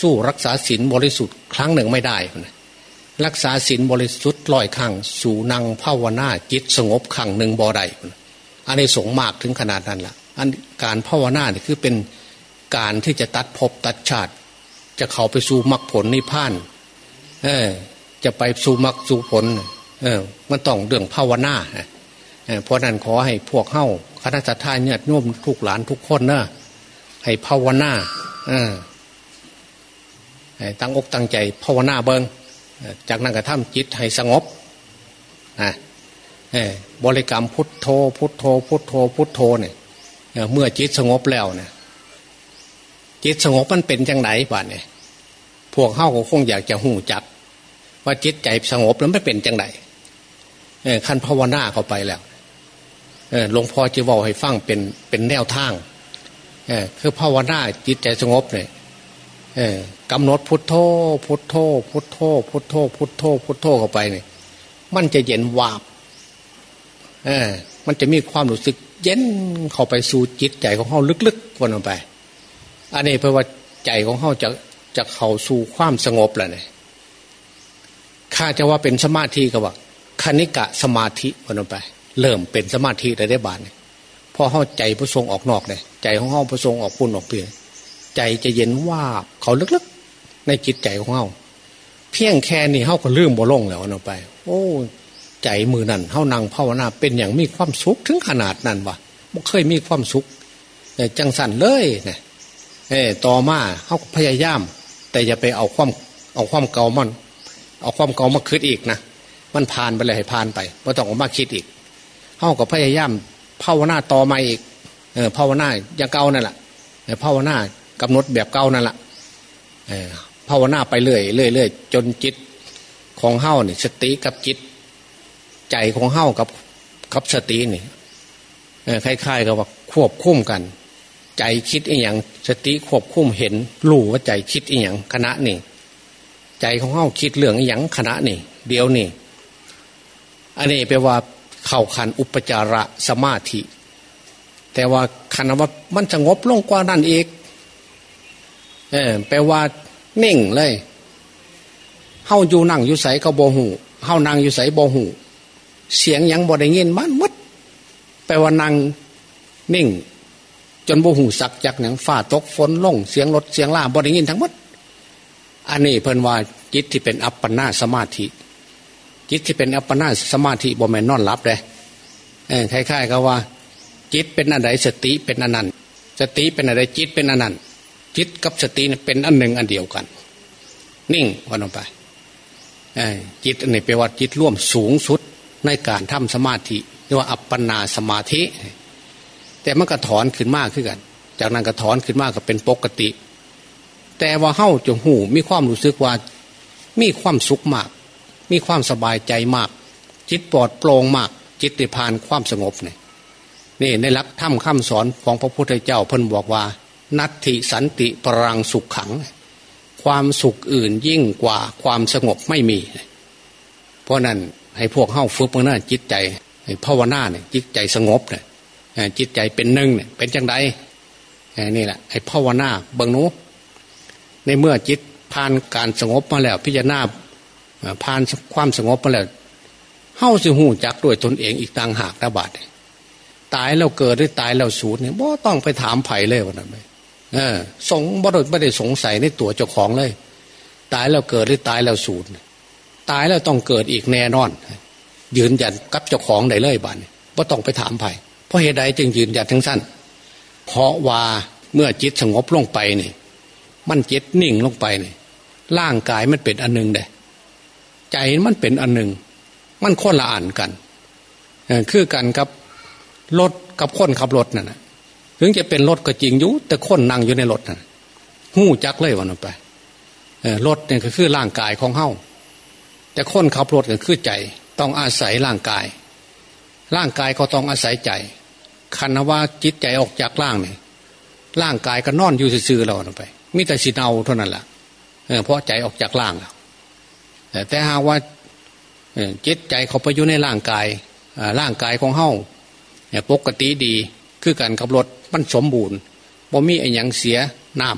สู้รักษาศีลบริสุทธิ์ครั้งหนึ่งไม่ได้ รักษาศีลบริสุทธิ์ลอยขังสู่นางภาวนาจิตสงบขังหนึ่งบ่อใดอันนี้สงมากถึงขนาดนั้นละ่ะอันการภาวนาเนี่ยคือเป็นการที่จะตัดภพตัดชาติ จะเข้าไปสู่มรรคผลนิพพาน เออ จะไปสู่มรรคสู่ผล เออ มันต้องเรื่องภาวนา เพราะนั้นขอให้พวกเข้าคณะทาเนี่ยโยมทุกหลานทุกคนนะให้ภาวนาอตั้งอกตั้งใจภาวนาเบิงจากนั้นก็ทำจิตให้สงบนะบริกรรมพุทโธ พุทโธ พุทโธ พุทโธเนี่ยเมื่อจิตสงบแล้วเนี่ยจิตสงบมันเป็นจังไหนบ้านเนี่ยพวกเข้าก็คงอยากจะหูจัก ว่าจิตใจสงบแล้วไม่เป็นจังไหนขั้นภาวนาเข้าไปแล้ว หลวงพ่อจะบอกให้ฟังเป็นเป็นแนวทางคือภาวนาจิตใจสงบเนี่ยกำหนดพุทโธพุทโธพุทโธพุทโธพุทโธพุทโธเข้าไปเนี่ยมันจะเย็นวาบเออมันจะมีความรู้สึกเย็นเข้าไปสู่จิตใจของเขาลึกๆวนลงไป อันนี้เพราะว่าใจของเขาจะจะเข้าสู่ความสงบแล้วเนี่ยข้าจะว่าเป็นสมาธิก็ว่าคณิกะสมาธิวนลงไป เริ่มเป็นสมาธิได้ได้บานเนี่ยพอเข้าใจพระทรงออกนอกเลยใจของเขาพระทรงออกพุ่นออกเปลี่ยนใจจะเย็นว่าเขาลึกๆ ในจิตใจของเขาเพียงแค่นี้เขาก็ลืมบ่ลงแล้วเอาไป โอ้ ใจมือนั่นเขานั่งภาวนาเป็นอย่างมีความสุขถึงขนาดนั้นวะบ่เคยมีความสุขจังสันเลยเนี่ยเอต่อมาเขาพยายาม แต่อย่าไปเอาความเอาความเก่ามัน เอาความเก่ามาคิดอีกนะมันผ่านไปเลยให้ผ่านไปไม่ต้องออกมาคิดอีก เขาก็พยายามภาวนาต่อมาอีกเออภาวนาอย่างเก่านั่นแหละภาวนากำหนดแบบเก่านั่นแหละภาวนาไปเรื่อยเรื่อยเรื่อยจนจิตของเฮ้านี่สติกับจิต ใจของเฮ้ากับกับสตินี่คล้ายๆกับว่าควบคุมกัน ใจคิดอีหยังสติควบคุมเห็นรู้ว่าใจคิดอีหยังขณะนี่ใจของเฮ้าคิดเรื่องอีหยังขณะนี่เดียวนี่อันนี้แปลว่า เข้าขันอุปจาระสมาธิ แต่ว่าคันว่ามันสงบลงกว่านั่นเองเออแปลว่าเน่งเลยเฮาอยู่นั่งอยู่ใสก็บหูเฮานั่งอยู่ใสบหูเสียงยังบ่ได้ยินมันมัดแปลว่านั่งนิ่ง จนบหูสักจากหนังฝ้าตกฝนลงเสียงรถเสียงล่าบ่ได้ยินทั้งมัดอันนี้เพิ่นว่าจิตที่เป็นอัปปนาสมาธิ จิตที่เป็นอัปปนาสมาธิบ่แม่นนอนหลับเลยเออคล้ายๆกับว่า จิตเป็นอะไรสติเป็นอันันสติเป็นอะไรจิตเป็นอันันจิตกับสติเป็นอันหนึ่งอันเดียวกัน นิ่งวันลงไปจิตอันนี้แปลว่าจิตร่วมสูงสุดในการทำสมาธิเรียกว่าอัปปนาสมาธิ แต่มันก็ถอนขึ้นมากขึ้นกัน จากนั้นก็ถอนขึ้นมากก็เป็นปกติ แต่ว่าเฮ้าจงหูมีความรู้สึกว่า มีความสุขมาก มีความสบายใจมาก จิตปลอดโปร่งมาก จิตได้ผ่านความสงบเนี่ยนี่ในหลักธรรมคำสอนของพระพุทธเจ้าเพิ่นบอกว่า นัตถิสันติปรังสุขขัง ความสุขอื่นยิ่งกว่าความสงบไม่มี เพราะนั้นให้พวกเข้าฝึกเมื่อนั้นจิตใจภาวนาเนี่ยจิตใจสงบเนี่ยจิตใจเป็นหนึ่งเนี่ยเป็นจังไดนี่แหละให้ภาวนาเบิงนู้ในเมื่อจิตผ่านการสงบมาแล้วพิจารณา ผ่านความสงบมาแล้วเข้าสิหูจักด้วยตนเองอีกต่างหากระบาดตายแล้วเกิดหรือตายแล้วสูญเนี่ยบ่ต้องไปถามไผ่เลยวันนั้นไปเออสงบ่ได้ไม่ได้สงสัยในตัวเจ้าของเลย ตายแล้วเกิดหรือตายแล้วสูญตายแล้วต้องเกิดอีกแน่นอน ยืนยันกับเจ้าของได้เลยบ้านว่ต้องไปถามไผ่เพราะเหตุใดจึงยืนยันทั้งสั้นเพราะว่าเมื่อจิตสงบลงไปนี่มันจิตนิ่งลงไปนี่ร่างกายมันเป็นอันหนึ่งเด้ ใจมันเป็นอันหนึ่ง มันคนละอ่านกันคือกันกับรถกับคนขับรถนั่นนะถึงจะเป็นรถก็จริงอยู่แต่คนนั่งอยู่ในรถนั่นหู้จักเลยวันนไปรถเนี่ยก็คือร่างกายของเฮาแต่คนขับรถก็คือใจต้องอาศัยร่างกาย ร่างกายก็ต้องอาศัยใจคันว่าจิตใจออกจากร่างเนี่ยร่างกายก็นอนอยู่ซื่อๆเราไปมิแต่สิเนาเท่านั้นแหละเพราะใจออกจากร่างแล้ว แต่หากว่าจิตใจเขาไปอยู่ในร่างกายร่างกายของเฮาปกติดีคือการขับรถมันสมบูรณ์บ่มีไอ้ยังเสียน้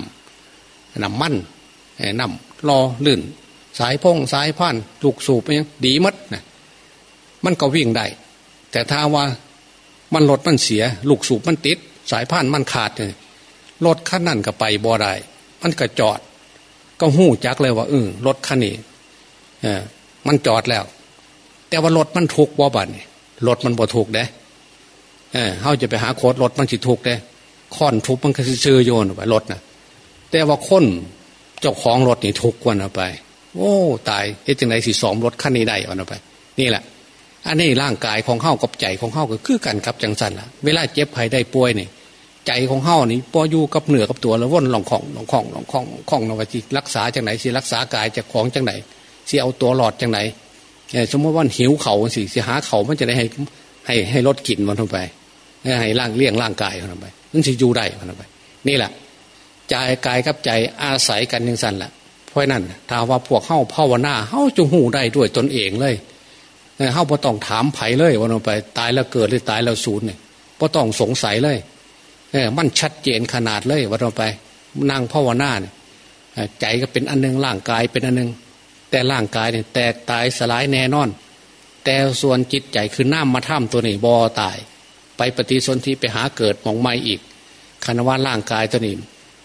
ำน้ำมันน้ำรอลื่น สายพงสายพันถูกสูบยังดีมัดนะมันก็วิ่งได้ แต่ถ้าว่ามันรถมันเสีย ลูกสูบมันติด สายพันมันขาดเลยรถคันนั่นก็ไปบ่ได้มันก็จอด ก็หู้จักเลยว่าเออรถคันนี้ มันจอดแล้ว แต่ว่ารถมันถูกบ่บันรถมันบ่ถูกเด้เออเขาจะไปหาโคตรรถมันสิถูกเด้ค้อนทุบมันก็ซื้อโยนไปรถนะแต่ว่าคนเจ้าของรถนี่ถูกกว่าไป โอ้ตายเอ๊ะจังไรสิสองรถคันนี้ได้เอาไป นี่แหละ อันนี้ร่างกายของเข้ากับใจของเข้าก็คือกันครับจังสันละเวลาเจ็บไข้ได้ป่วยนี่ใจของเฮ้านี่พออยู่กับเหนือกับตัวแล้วว่นหลงของหลงของหลงของของนวจิรักษาจังไหนสิรักษากายจากของจังไหน สิเอาตัวหลอดจังไหนสมมติว่าหิวเข่าสิสิหาเข่ามันจะได้ให้ให้ให้ลดกลิ่นมันลงไปให้ร่างเลี้ยงร่างกายมันไปนั่นสิอยู่ได้มันไป นี่แหละใจกายกับใจอาศัยกันยังสั้นแหละเพราะนั้นถ้าว่าพวกเข้าภาวนาเข้าจูหูได้ด้วยตนเองเลยเข้าพอต้องถามไผ่เลยวันลงไป ตายแล้วเกิดหรือตายแล้วสูญเนี่ยพอต้องสงสัยเลยเอมันชัดเจนขนาดเลยว่าเราไปนั่งภาวนาเนี่ยใจก็เป็นอันนึงร่างกายเป็นอันนึง แต่ร่างกายเนี่ยแตกตายสลายแน่นอน แต่ส่วนจิตใจคือน้ำมาท่ำตัวนี้บอตาย ไปปฏิสนธิไปหาเกิดมองไม่อีกคณว่าร่างกายตัวนี้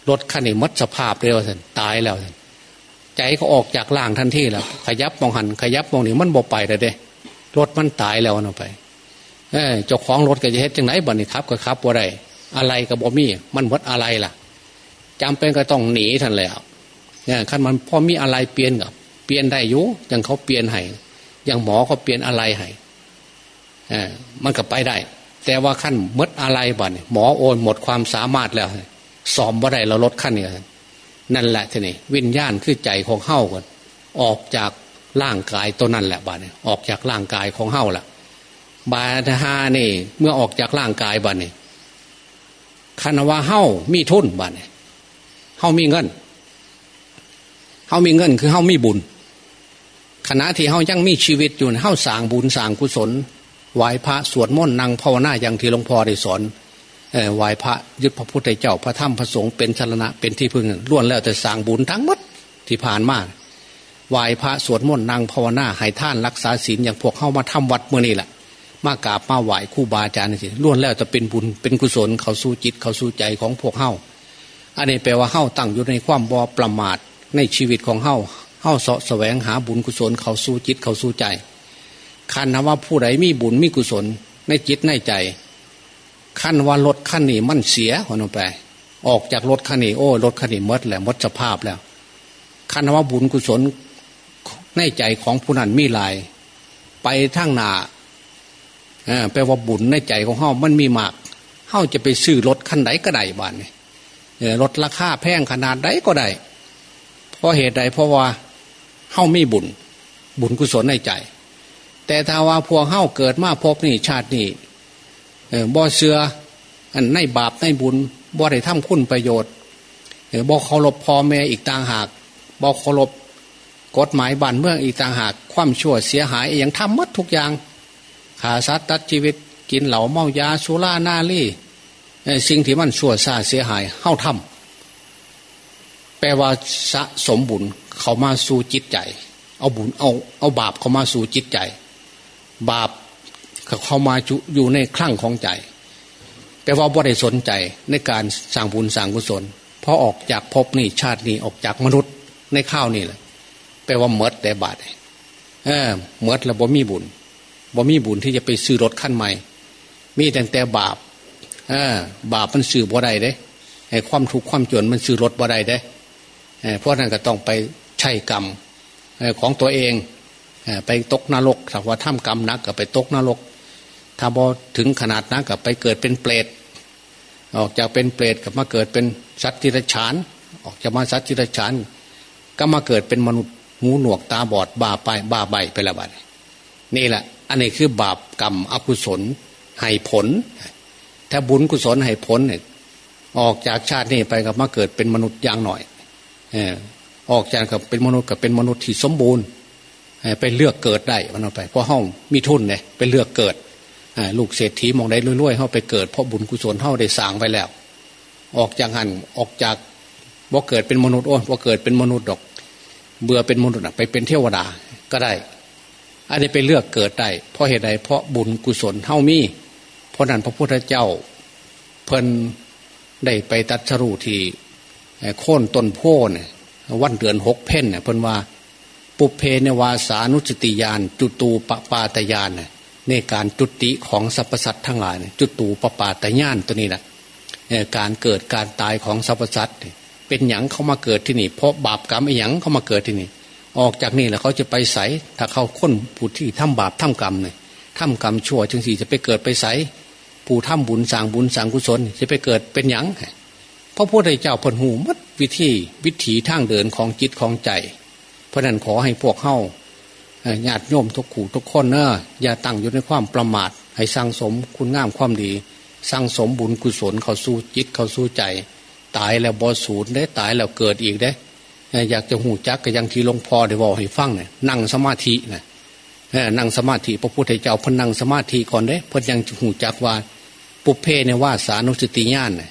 รถคันนี้มัดสภาพเร็วสันตายแล้วสันใจก็ออกจากร่างทันทีแล้วขยับมองหันขยับมองนี่มันบอไปเลยเด้รถมันตายแล้วนไปเออเจ้าของรถก็จะเฮ็ดจังไหนบ่นี่ครับก็ครับว่าไรอะไรกับบอมี่มันวัดอะไรล่ะจำเป็นก็ต้องหนีทันแล้วเนี่ยขั้นมันพอมีอะไรเปลี่ยนกับ เปลี่ยนได้อยู่ยังเขาเปลี่ยนให้ยังหมอเขาเปลี่ยนอะไรให้อมันก็ไปได้ แต่ว่าขั้นมดอะไรบ่เนี่ยหมอโอนหมดความสามารถแล้วสอมบ่ได้เราลดขั้นเนี่ยนั่นแหละทีนี้วิญญาณคือใจของเฮ้าก่อนออกจากร่างกายตัวนั้นแหละบ้านเนี่ยออกจากร่างกายของเฮ้าละบาทฮานี่ เมื่อออกจากร่างกายบ้านเนี่ยคานว่าเฮ้ามีทุนบ้านเนี่ยเฮ้ามีเงินเฮ้ามีเงินคือเฮ้ามีบุญ ขณะที่เฮ้ายังมีชีวิตอยู่เฮ้าสางบุญสางกุศลไหวพระสวดมนต์นางภาวนาอย่างที่หลวงพ่อได้สอนไหวพระยึดพระพุทธเจ้าพระธรรมพระสงฆ์เป็นชนะเป็นที่พึ่งล้วนแล้วแต่สางบุญทั้งหมดที่ผ่านมาไหวพระสวดมนต์นางภาวนาให้ท่านรักษาศีลอย่างพวกเข้ามาทำวัดเมื่อนี้แหละมากราบมาไหวคู่บาอาจารย์นี่สิล้วนแล้วจะเป็นบุญเป็นกุศลเขาสู้จิตเขาสู้ใจของพวกเฮ้าอันนี้แปลว่าเฮ้าตั้งอยู่ในความบอประมาทในชีวิตของเฮ้า เฮ้าเสาะแสวงหาบุญกุศลเขาสู้จิตเขาสู้ใจคันนว่าผู้ใดมีบุญมีกุศลในจิตในใจขั้นว่าลดขั้นนี้มันเสียหัวลงไป ออกจากรถคันนี้โอ้รถคันนี้มดแล้วมดสภาพแล้วคันว่าบุญกุศลในใจของผู้นั้นมีลาย ไปทั้งนาแปลว่าบุญในใจของเฮามันมีมากเฮาจะไปซื้อรถคันไหนก็ได้บ้านนี่รถราคาแพงขนาดใดก็ได้เพราะเหตุใดเพราะว่า เฮามีบุญ บุญกุศลในใจ แต่ถ้าว่าพวกเฮาเกิดมาพบนี่ชาตินี่บ่เสืออันในบาปในบุญบ่ได้ทำคุณประโยชน์บ่เคารพพ่อแม่อีกต่างหากบ่เคารพกฎหมายบ้านเมืองอีกต่างหาก ความชั่วเสียหายอย่างทำมัดทุกอย่างขาสัตว์ตัดชีวิตกินเหล่าเมายาสุรานาลี่สิ่งที่มันชั่วซาเสียหายเข้าทำ แปลว่าสะสมบุญเขามาสู่จิตใจ เอาบุญเอาเอาบาปเขามาสู่จิตใจ บาปเขามาอยู่ในคลั่งของใจ แปลว่าบ่ได้สนใจในการสร้างบุญสร้างกุศลพอออกจากภพนี่ชาตินี้ออกจากมนุษย์ในข้าวนี่แหละแปลว่าเมดแต่บาทเออเมดแล้วบ่มีบุญบ่มีบุญที่จะไปซื้อรถขั้นใหม่ มีแต่แต่บาปเออบาปมันซื้อบ่ได้เด้ไอ้ความทุกข์ความจนมันซื้อรถบ่ได้เด้ เพราะนั้นก็ต้องไปใช้กรรมของตัวเองไปตกนรกถ้าว่าทำกรรมนักก็ไปตกนรก ถ้าพอถึงขนาดนั้นก็ไปเกิดเป็นเปรตออกจากเป็นเปรตกับมาเกิดเป็นสัตว์ที่รฉาน ออกจากมาสัตว์ที่รฉาน ก็มาเกิดเป็นมนุษย์หูหนวกตาบอดบ้าไปบ้าใบไปละบัดนี่แหละ อันนี้คือบาปกรรมอกุศลให้ผล ถ้าบุญกุศลให้ผลเนี่ยออกจากชาตินี้ไปกับมาเกิดเป็นมนุษย์อย่างหน่อย ออกจากกับเป็นมนุษย์กับเป็นมนุษย์ที่สมบูรณ์ไปเลือกเกิดได้มันเอาไปเพราะห้องมีทุนเนี่ยไปเลือกเกิดลูกเศรษฐีมองได้รวยๆเข้าไปเกิดเพราะบุญกุศลเข้าได้สร้างไปแล้ว ออกจากหันออกจากว่าเกิดเป็นมนุษย์โอ้ว่าเกิดเป็นมนุษย์ดอก เบื่อเป็นมนุษย์ไปเป็นเทวดาก็ได้ อันนี้ไปเลือกเกิดได้เพราะเหตุใดเพราะบุญกุศลเท่ามี เพราะนั้นพระพุทธเจ้า เพิ่นได้ไปตัดสรุที่ โค่นต้นโพเนี่ยวันเดือนหกเพ่นเนี่ยเพิ่นว่า ปุเพเนวาสานุสติยาน จุตูปปาตยานเนี่ยในการจุติของสรรพสัตว์ทั้งหลายจุตูปปาตยานตัวนี้แหละการเกิดการตายของสรรพสัตว์เป็นหยังเขามาเกิดที่นี่เพราะบาปกรรมไอ้หยังเขามาเกิดที่นี่ ออกจากนี่แล้วเขาจะไปใสถ้าเขาค้นผู้ที่ทำบาปทำกรรมเนี่ยทำกรรมชั่วจึงสี่จะไปเกิดไปใสผู้ทำบุญสร้างบุญสร้างกุศลจะไปเกิดเป็นหยัง พระพุทธเจ้าพนหูมัดวิธีวิถีทางเดินของจิตของใจ เพราะนั้นขอให้พวกเข้าญาติโยมทุกขู่ทุกคนเนอะอย่าตั้งอยู่ในความประมาท ให้สร้างสมคุณงามความดี สร้างสมบุญกุศลเข้าสู่จิตเข้าสู่ใจ ตายแล้วบอสูญได้ตายแล้วเกิดอีกได้อยากจะหูจักก็ยังทีหลวงพ่อได้บอกให้ฟังเนี่ยนั่งสมาธินะนั่งสมาธิพระพุทธเจ้าพนั่งสมาธิก่อนเด้เพิ่นยังหูจักว่า ปุเพในว่าสานุสติญาณเนี่ย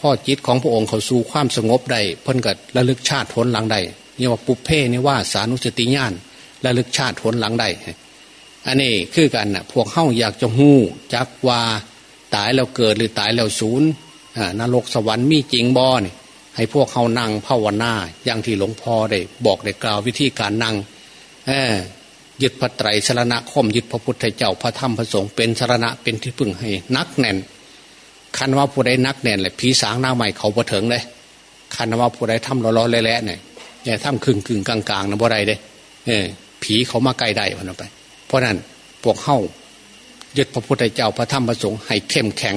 พ่อจิตของพระองค์เขาสู่ความสงบได้เพิ่นก็ระลึกชาติผลหลังได้เนี่ยว่าปุเพในว่าสานุสติญาณระลึกชาติผลหลังได้อันนี้คือกันนะพวกเข้าอยากจะหู้จักว่าตายแล้วเกิดหรือตายแล้วศูนย์นรกสวรรค์มีจริงบ่เนี่ให้พวกเขานั่งภาวนาอย่างที่หลวงพ่อได้บอกได้กล่าววิธีการนั่งยึดพระไตรสรณคมยึดพระพุทธเจ้าพระธรรมพระสงฆ์เป็นสรณะเป็นที่พึ่งให้นักแน่น คันว่าผู้ใดนักแน่นเลยผีสางหน้าใหม่เขาบ่เถิงเลยคันว่าผู้ใดทำล้อๆแหละเนี่ยอย่าทำครึ่งครึ่งกลางๆนะบ่ได้เด้เออผีเขามาใกล้ได้วันไป เพราะนั้นพวกเข้ายึดพระพุทธเจ้าพระธรรมพระสงฆ์ให้เข้มแข็ง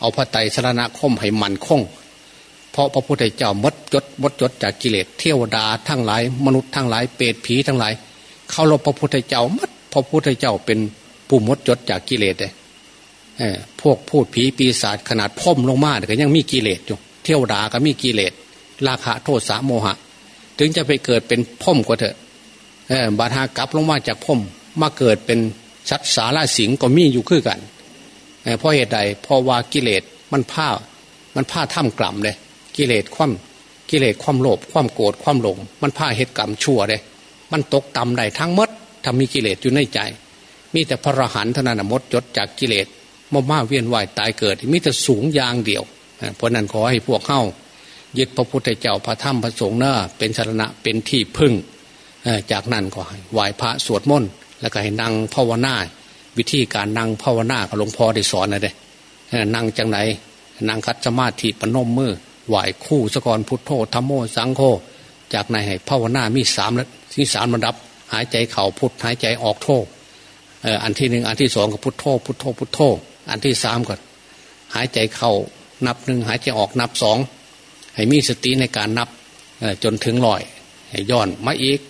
เอาพระไตรสรณคมให้มันคง เพราะพระพุทธเจ้ามดจดมดจดจากกิเลสเทวดาทั้งหลาย มนุษย์ทั้งหลายเปรตผีทั้งหลาย เขารบพระพุทธเจ้ามัดพระพุทธเจ้าเป็นผู้มดจดจากกิเลสเลย พวกพูดผีปีศาจขนาดพ่มลงมาแต่ก็ยังมีกิเลสอยู่เที่ยวด่าก็มีกิเลสราคะโทษสาโมหะ ถึงจะไปเกิดเป็นพ่มก็เถอะบาทากลับลงมาจากพ่มมาเกิดเป็นชัดสาราสิงก็มีอยู่คือกันเพราะเหตุใดเพราะว่ากิเลสมันผ้ามันผ้าท่ำกล่ำเลยกิเลสความกิเลสความโลภความโกรธความหลง มันผ้าเหตุกรรมชั่วเลยมันตกต่ำได้ทั้งมดทำมีกิเลสอยู่ในใจ มีแต่พระรหันเท่านั้นมดจดจากกิเลส มามาเวียนว่ายตายเกิดมีแต่สูงยางเดียว เพราะนั้นขอให้พวกเข้ายึดพระพุทธเจ้าพระธรรมพระสงฆ์เน้าเป็นสารณะเป็นที่พึ่ง จากนั้นก็ไหว้พระสวดมนต์แล้วก็ให้นั่งภาวนาวิธีการนั่งภาวนาหลวงพ่อได้สอนนะเด้นั่งจังไหนนางคัดสมาธิปนมมือไหวคู่สกรพุทโธธรรมโมสังโฆจากในให้ภาวนามีสามที่สามระดับ หายใจเข่าพุทหายใจออกโทอันที่หนึ่งอันที่สองก็พุทโธพุทโธพุทโธ อันที่สามก็หายใจเข่านับหนึ่งหายใจออกนับสองให้มีสติในการนับจนถึงลอยให้ย้อนมาอีก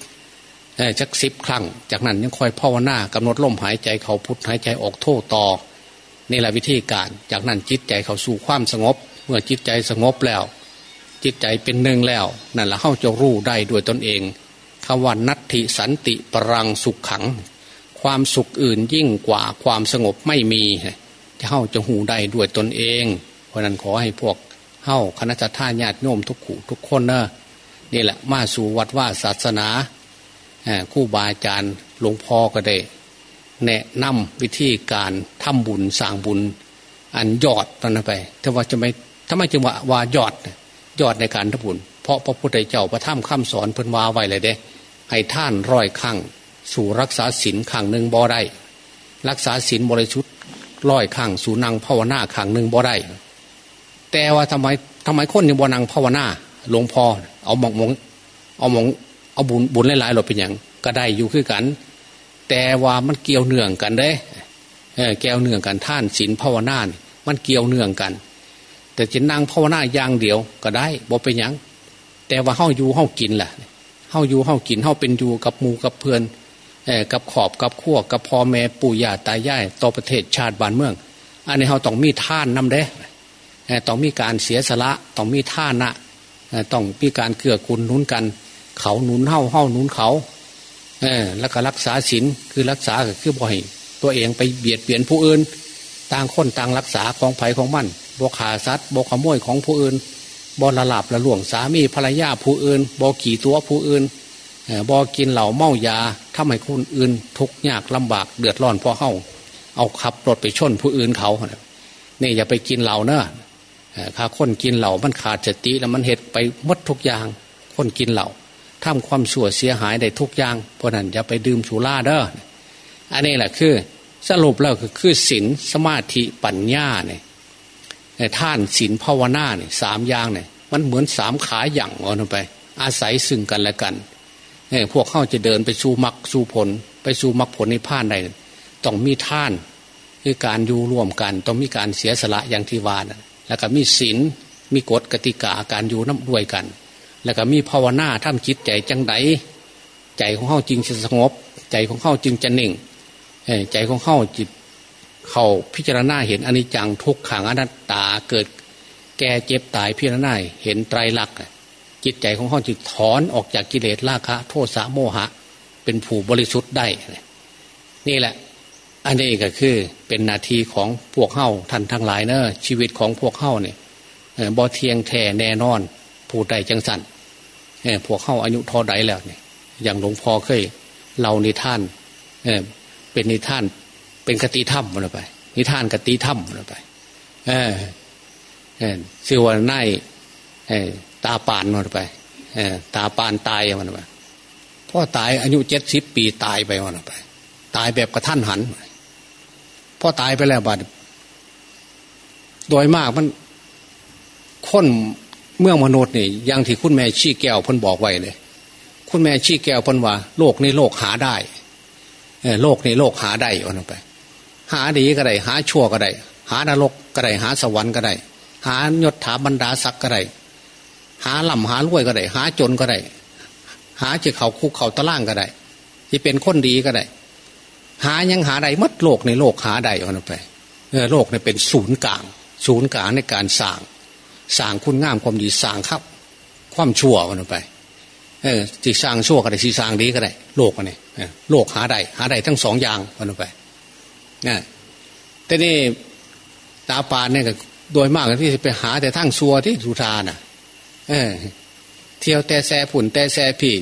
จักสิบครั้ง จากนั้นยังคอยภาวนากำหนดลมหายใจเขาพุทหายใจออกโทต่อนี่แหละวิธีการ จากนั้นจิตใจเขาสู่ความสงบ เมื่อจิตใจสงบแล้ว จิตใจเป็นหนึ่งแล้ว นั่นแหละเข้าจะรู้ได้ด้วยตนเองคำว่านัตถิสันติปรังสุขขัง ความสุขอื่นยิ่งกว่าความสงบไม่มี เข้าจะหูได้ด้วยตนเอง เพราะนั้นขอให้พวกเข้าคณะท่าญาติโยมทุกขู่ทุกคนเนอะนี่แหละมาสู่วัดว่าศาสนาคู่บาอาจารย์หลวงพ่อก็ได้ แนะนำวิธีการทำบุญสร้างบุญ อันยอดตอนั่นไปถ้าว่าจะไม่ถ้าไม่จึงว่าว่ายอดยอดในการทำบุญ เพราะพระพุทธเจ้าพระธรรมคำสอนเพิ่นว่าไว้เลยเด้ ให้ท่านร้อยข้งสู่รักษาศีลข้งหนึ่งบ่ได้ รักษาศีลบริสุทธิ์ ร้อยข้างสูนางภาวนาข้างหนึ่งบ่ได้ แต่ว่าทำไมทำไมคนยังบ่นางภาวนาหลวงพ่อเอาหมองมองเอาหมองเอาบุญบุญหลายๆเราเป็นอย่างก็ได้อยู่คือกัน แต่ว่ามันเกี่ยวเนื่องกันเด้แก้วเนื่องกันท่านศีลภาวนามันเกี่ยวเนื่องกัน แต่จะนั่งภาวนาอย่างเดียวก็ได้บ่เป็นอย่างแต่ว่าเฮาอยู่เฮากินแหละเฮาอยู่เฮากินเฮาเป็นอยู่กับหมูกับเพื่อน กับขอบกับขั้วกับพ่อแม่ปู่ย่าตายายต่อประเทศชาติบ้านเมือง อันนี้เฮาต้องมีท่านนำเด้ต้องมีการเสียสละต้องมีท่านะต้องมีการเกื้อกูลนุนกัน เขาหนุนเฮ้าเฮ้าหนุนเขาเออแล้วก็รักษาศีลคือรักษาคือบ่อยตัวเองไปเบียดเบียนผู้อื่น ต่างคนต่างรักษาของไผ่ของมันบกขาซัดบกขโมยของผู้อื่นบอละหลับละหลวงสามีภรรยาผู้อื่นบอขี่ตัวผู้อื่น บอกินเหล่าเมายาทำให้คนอื่นทุกข์ยากลำบากเดือดร้อนเพราะเฮ้าเอาขับรถไปชนผู้อื่นเขาเนี่ยอย่าไปกินเหล่าเนอะข้าคนกินเหล่ามันขาดสติแล้วมันเหตุไปมดทุกอย่าง คนกินเหล่าทำความสั่วเสียหายได้ทุกอย่าง เพราะนั้นอย่าไปดื่มสุราเด้ออันนี้แหละคือสรุปแล้วคือคือศีลสมาธิปัญญาเนี่ยท่านศีลภาวนาเนี่ยสามอย่างเนี่ยมันเหมือนสามขาอย่างอ่อนไป อาศัยซึ่งกันและกัน พวกเข้าจะเดินไปสู่มรรคสู่ผล ไปสู่มรรคผลในผ่านใดต้องมีท่าน คือการอยู่ร่วมกัน ต้องมีการเสียสละอย่างที่วานแล้วก็มีศีลมีกฎกติกาการอยู่น้ำด้วยกัน แล้วก็มีภาวนาทำจิตใจจังไดใจของเข้าจริงจะสงบ ใจของเข้าจึงจะนิ่งใจของเข้าจิตเขาพิจารณาเห็นอนิจจังทุกขังอนัตตาเกิด แก่เจ็บตายพิจารณาเห็นไตรลักษณ์ จิตใจของเขาจิตถอนออกจากกิเลสราคะ โทษสะโมหะ เป็นผู้บริสุทธิ์ได้ นี่แหละ อันนี้ก็คือเป็นนาทีของพวกเข้าท่านทั้งหลายเนอะชีวิตของพวกเข้าเนี่ยบ่เทียงแท่แน่นอน ผู้ใดจังสันพวกเข้าอายุทอใดแล้วเนี่ยอย่างหลวงพ่อเคยเล่านิทานเเป็นนิทาน เป็นกติธรรมมันไป นิทานกติธรรมมันไปเออเออชื่อว่าไน ตาปานมันไปตาปานตายมันไปพ่อตายอายุเจ็ดสิบปีตายไปมันไป ตายแบบกระท่านหันพ่อตายไปแล้วบัดโดยมากมันค้นเมืองมนุษย์นี่ยังที่คุณแม่ชี้แก้วพ่นบอกไว้เลย คุณแม่ชี้แก้วพ่นว่า โลกนี้โลกหาได้โลกนี้โลกหาได้เอาไป หาดีก็ได้ หาชั่วก็ได้ หานรกก็ได้ หาสวรรค์ก็ได้ หายศถาบรรดาศักดิ์ก็ได้ หาลำหารวยก็ได้ หาจนก็ได้ หาจีเขาคุกเขาตะล่างก็ได้ที่เป็นคนดีก็ได้ หายังหาใดมัดโลกในโลกหาใดเอาไปโลกเนี่ยเป็นศูนย์กลาง ศูนย์กลางในการสร้างสร้างคุณงามความดีสร้างครับ ความชั่วเอาไป เออที่สร้างชั่วก็ได้ที่สร้างดีก็ได้ โลกอันนี้โลกหาใดหาใดทั้งสองอย่างเอาไปนะแต่นี่ตาปานเนี่ยก็โดยมากที่ไปหาแต่ทั้งซัวที่สุธาน่ะ เออ เที่ยวแต่แซ่ผุ่นแต่แซ่พี่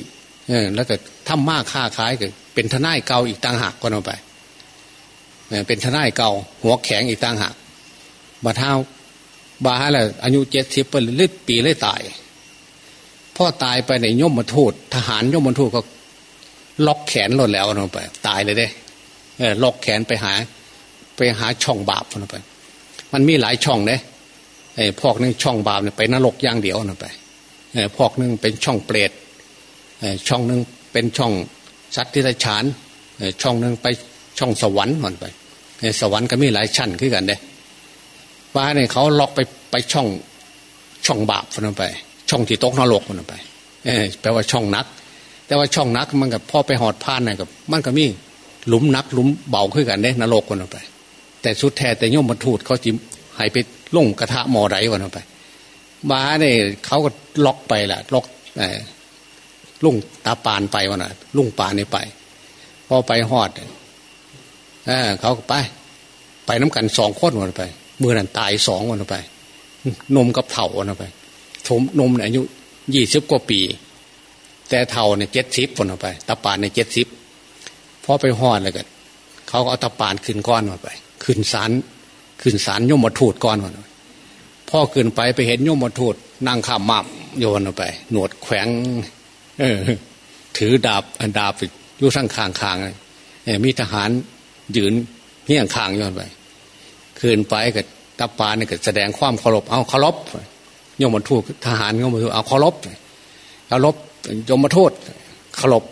เออ แล้วก็ทำมากค่าขายก็เป็นทนายเก่าอีกต่างหากก็เอาไปเป็นทนายเก่า หัวแข็งอีกต่างหากบาเท้าบาฮะแหละอายุเจ็ดสิบปีลึกปีเลยตายพ่อตายไปในย่มมาทูตทหารย่มมาทูตก็ล็อกแขนหลดแล้วลงไป ตายเลยเด้เออล็อกแขนไปหา ไปหาช่องบาปลงไป มันมีหลายช่องเด้ ไอ้พอกนึงช่องบาปเนี่ยไปนรกอย่างเดียวนะไปไอ้พอกนึงเป็นช่องเปรตไอ้ช่องนึงเป็นช่องสัตว์ที่ไรฉานไอ้ช่องนึงไปช่องสวรรค์มันไปไอ้สวรรค์ก็มีหลายชั้นขึ้นกันเด้ว่าเนี่ยเขาล็อกไปไปช่องช่องบาปมันไป ช่องที่ตกนรกมันไปเออแปลว่าช่องนัก แต่ว่าช่องนักมันกับพ่อไปหอดพานน่ะกับมันก็มีหลุมนักหลุมเบาขึ้นกันเด้นรกมันไป แต่สุดแท้แต่ย่อมบรรทุดเขาจิ ให้ไปลงกระทะหมอไรวันไปบ้าเนี่ยเขาก็ล็อกไปแหละล็อกลุงตาปานไปวันน่ะ ลุงปานนี่ไปพอไปหอดเออเขาก็ไป ไปน้ำกันสองคนวันไปมือนั่นตายสองวันไป นมกับเถ่าวันไปชมนมอายุยี่สิบกว่าปี แต่เท่าเนี่ยเจ็ดสิบคนไปตาปานเนี่ยเจ็ดสิบพอไปหอดเลยกันเขาก็เอาตาปานขึ้นก้อนมาไป ขึ้นสาร ขึ้นสารยมมาทูดก้อนพ่อขึ้นไปไปเห็นยมมาทูดนั่งข้ามมาบโยนออกไป หนวดแขวงเออ ถือดาบดาบอยู่ข้างคางคางมีทหารยืนเงี้ยงคางโยนไปขึ้นไปกับตาปานเนี่ยก็แสดงความเคารพเอาเคารพยมมาทูดทหารโยมมาทูดเอาเคารพเคารพยมมาโทษเคารพ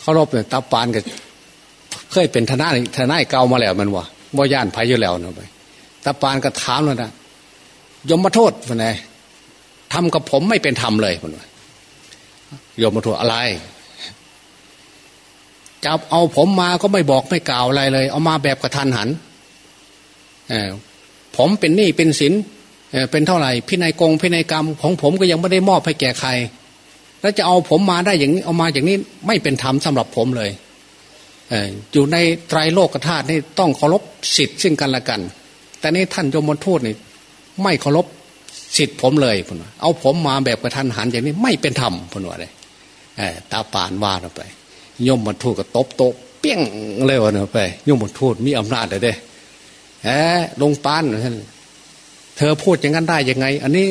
เคารพเนี่ยตาปานกับเคยเป็นทนายทนายเก่ามาแล้วมันวะบ่ย่านภัยอยู่แล้วนะไป ตาปานก็ถามเลยนะยมมาโทษมันไงทำกับผมไม่เป็นธรรมเลยมันายมมาโทษอะไรจับเอาผมมาก็ไม่บอกไม่กล่าวอะไรเลย เอามาแบบกระทันหันผมเป็นหนี้เป็นสินเป็นเท่าไหร่พินัยกงพินัยกรรม ของผมก็ยังไม่ได้มอบให้แก่ใคร แล้วจะเอาผมมาได้อย่างนี้เอามาอย่างนี้ไม่เป็นธรรมสำหรับผมเลยอยู่ในไตรโลกธาตุนี่ต้องเคารพสิทธิ์ซึ่งกันและกัน แต่นี่ท่านยมทูตนี่ไม่เคารพสิทธิ์ผมเลยพนวเอาผมมาแบบกระทันหันอย่างนี้ไม่เป็นธรรมพนวเลยตาปานว่าเราไป ยมมาทูตก็ตบโต๊ะเปี้ยงเลยวะเนาะไป ยมมาทูตมีอำนาจเลยเด้แหมลงปานท่านเธอพูดอย่างนั้นได้ยังไง อันนี้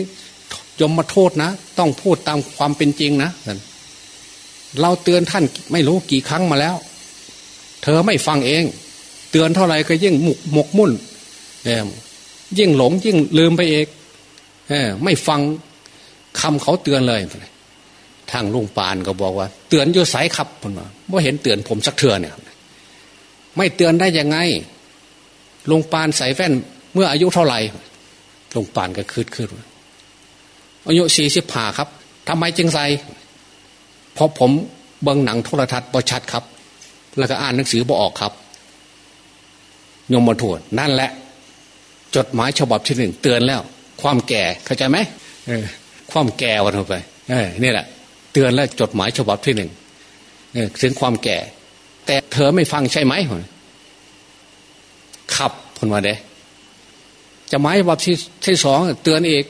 ยมมาโทษนะ ต้องพูดตามความเป็นจริงนะเราเตือนท่านไม่รู้กี่ครั้งมาแล้ว เธอไม่ฟังเอง เตือนเท่าไหร่ก็ยิ่งหมกหมกมุ่น ยิ่งหลงยิ่งลืมไปเองไม่ฟังคำเขาเตือนเลย ทางลุงปานก็บอกว่า เตือนโยสายขับผมว่าว่าเห็นเตือนผมสักเถื่อเนี่ย ไม่เตือนได้ยังไงลุงปานใส่แว่น เมื่ออายุเท่าไหร่ลุงปานก็คืดคืดอายุสี่สิบห้าครับทำไมจึงใส่เพราะผมเบิ่งหนังโทรทัศน์บอชัดครับ แล้วก็อ่านหนังสือบอออกครับ ยมมาถวดนั่นแหละ จดหมายฉบับที่หนึ่งเตือนแล้ว ความแก่เข้าใจไหมความแก่วันไปนี่แหละ เตือนแล้วจดหมายฉบับที่หนึ่งถึงความแก่ แต่เธอไม่ฟังใช่ไหมขับคนมาเด้จะหมายฉบับที่ที่สองเตือนอีก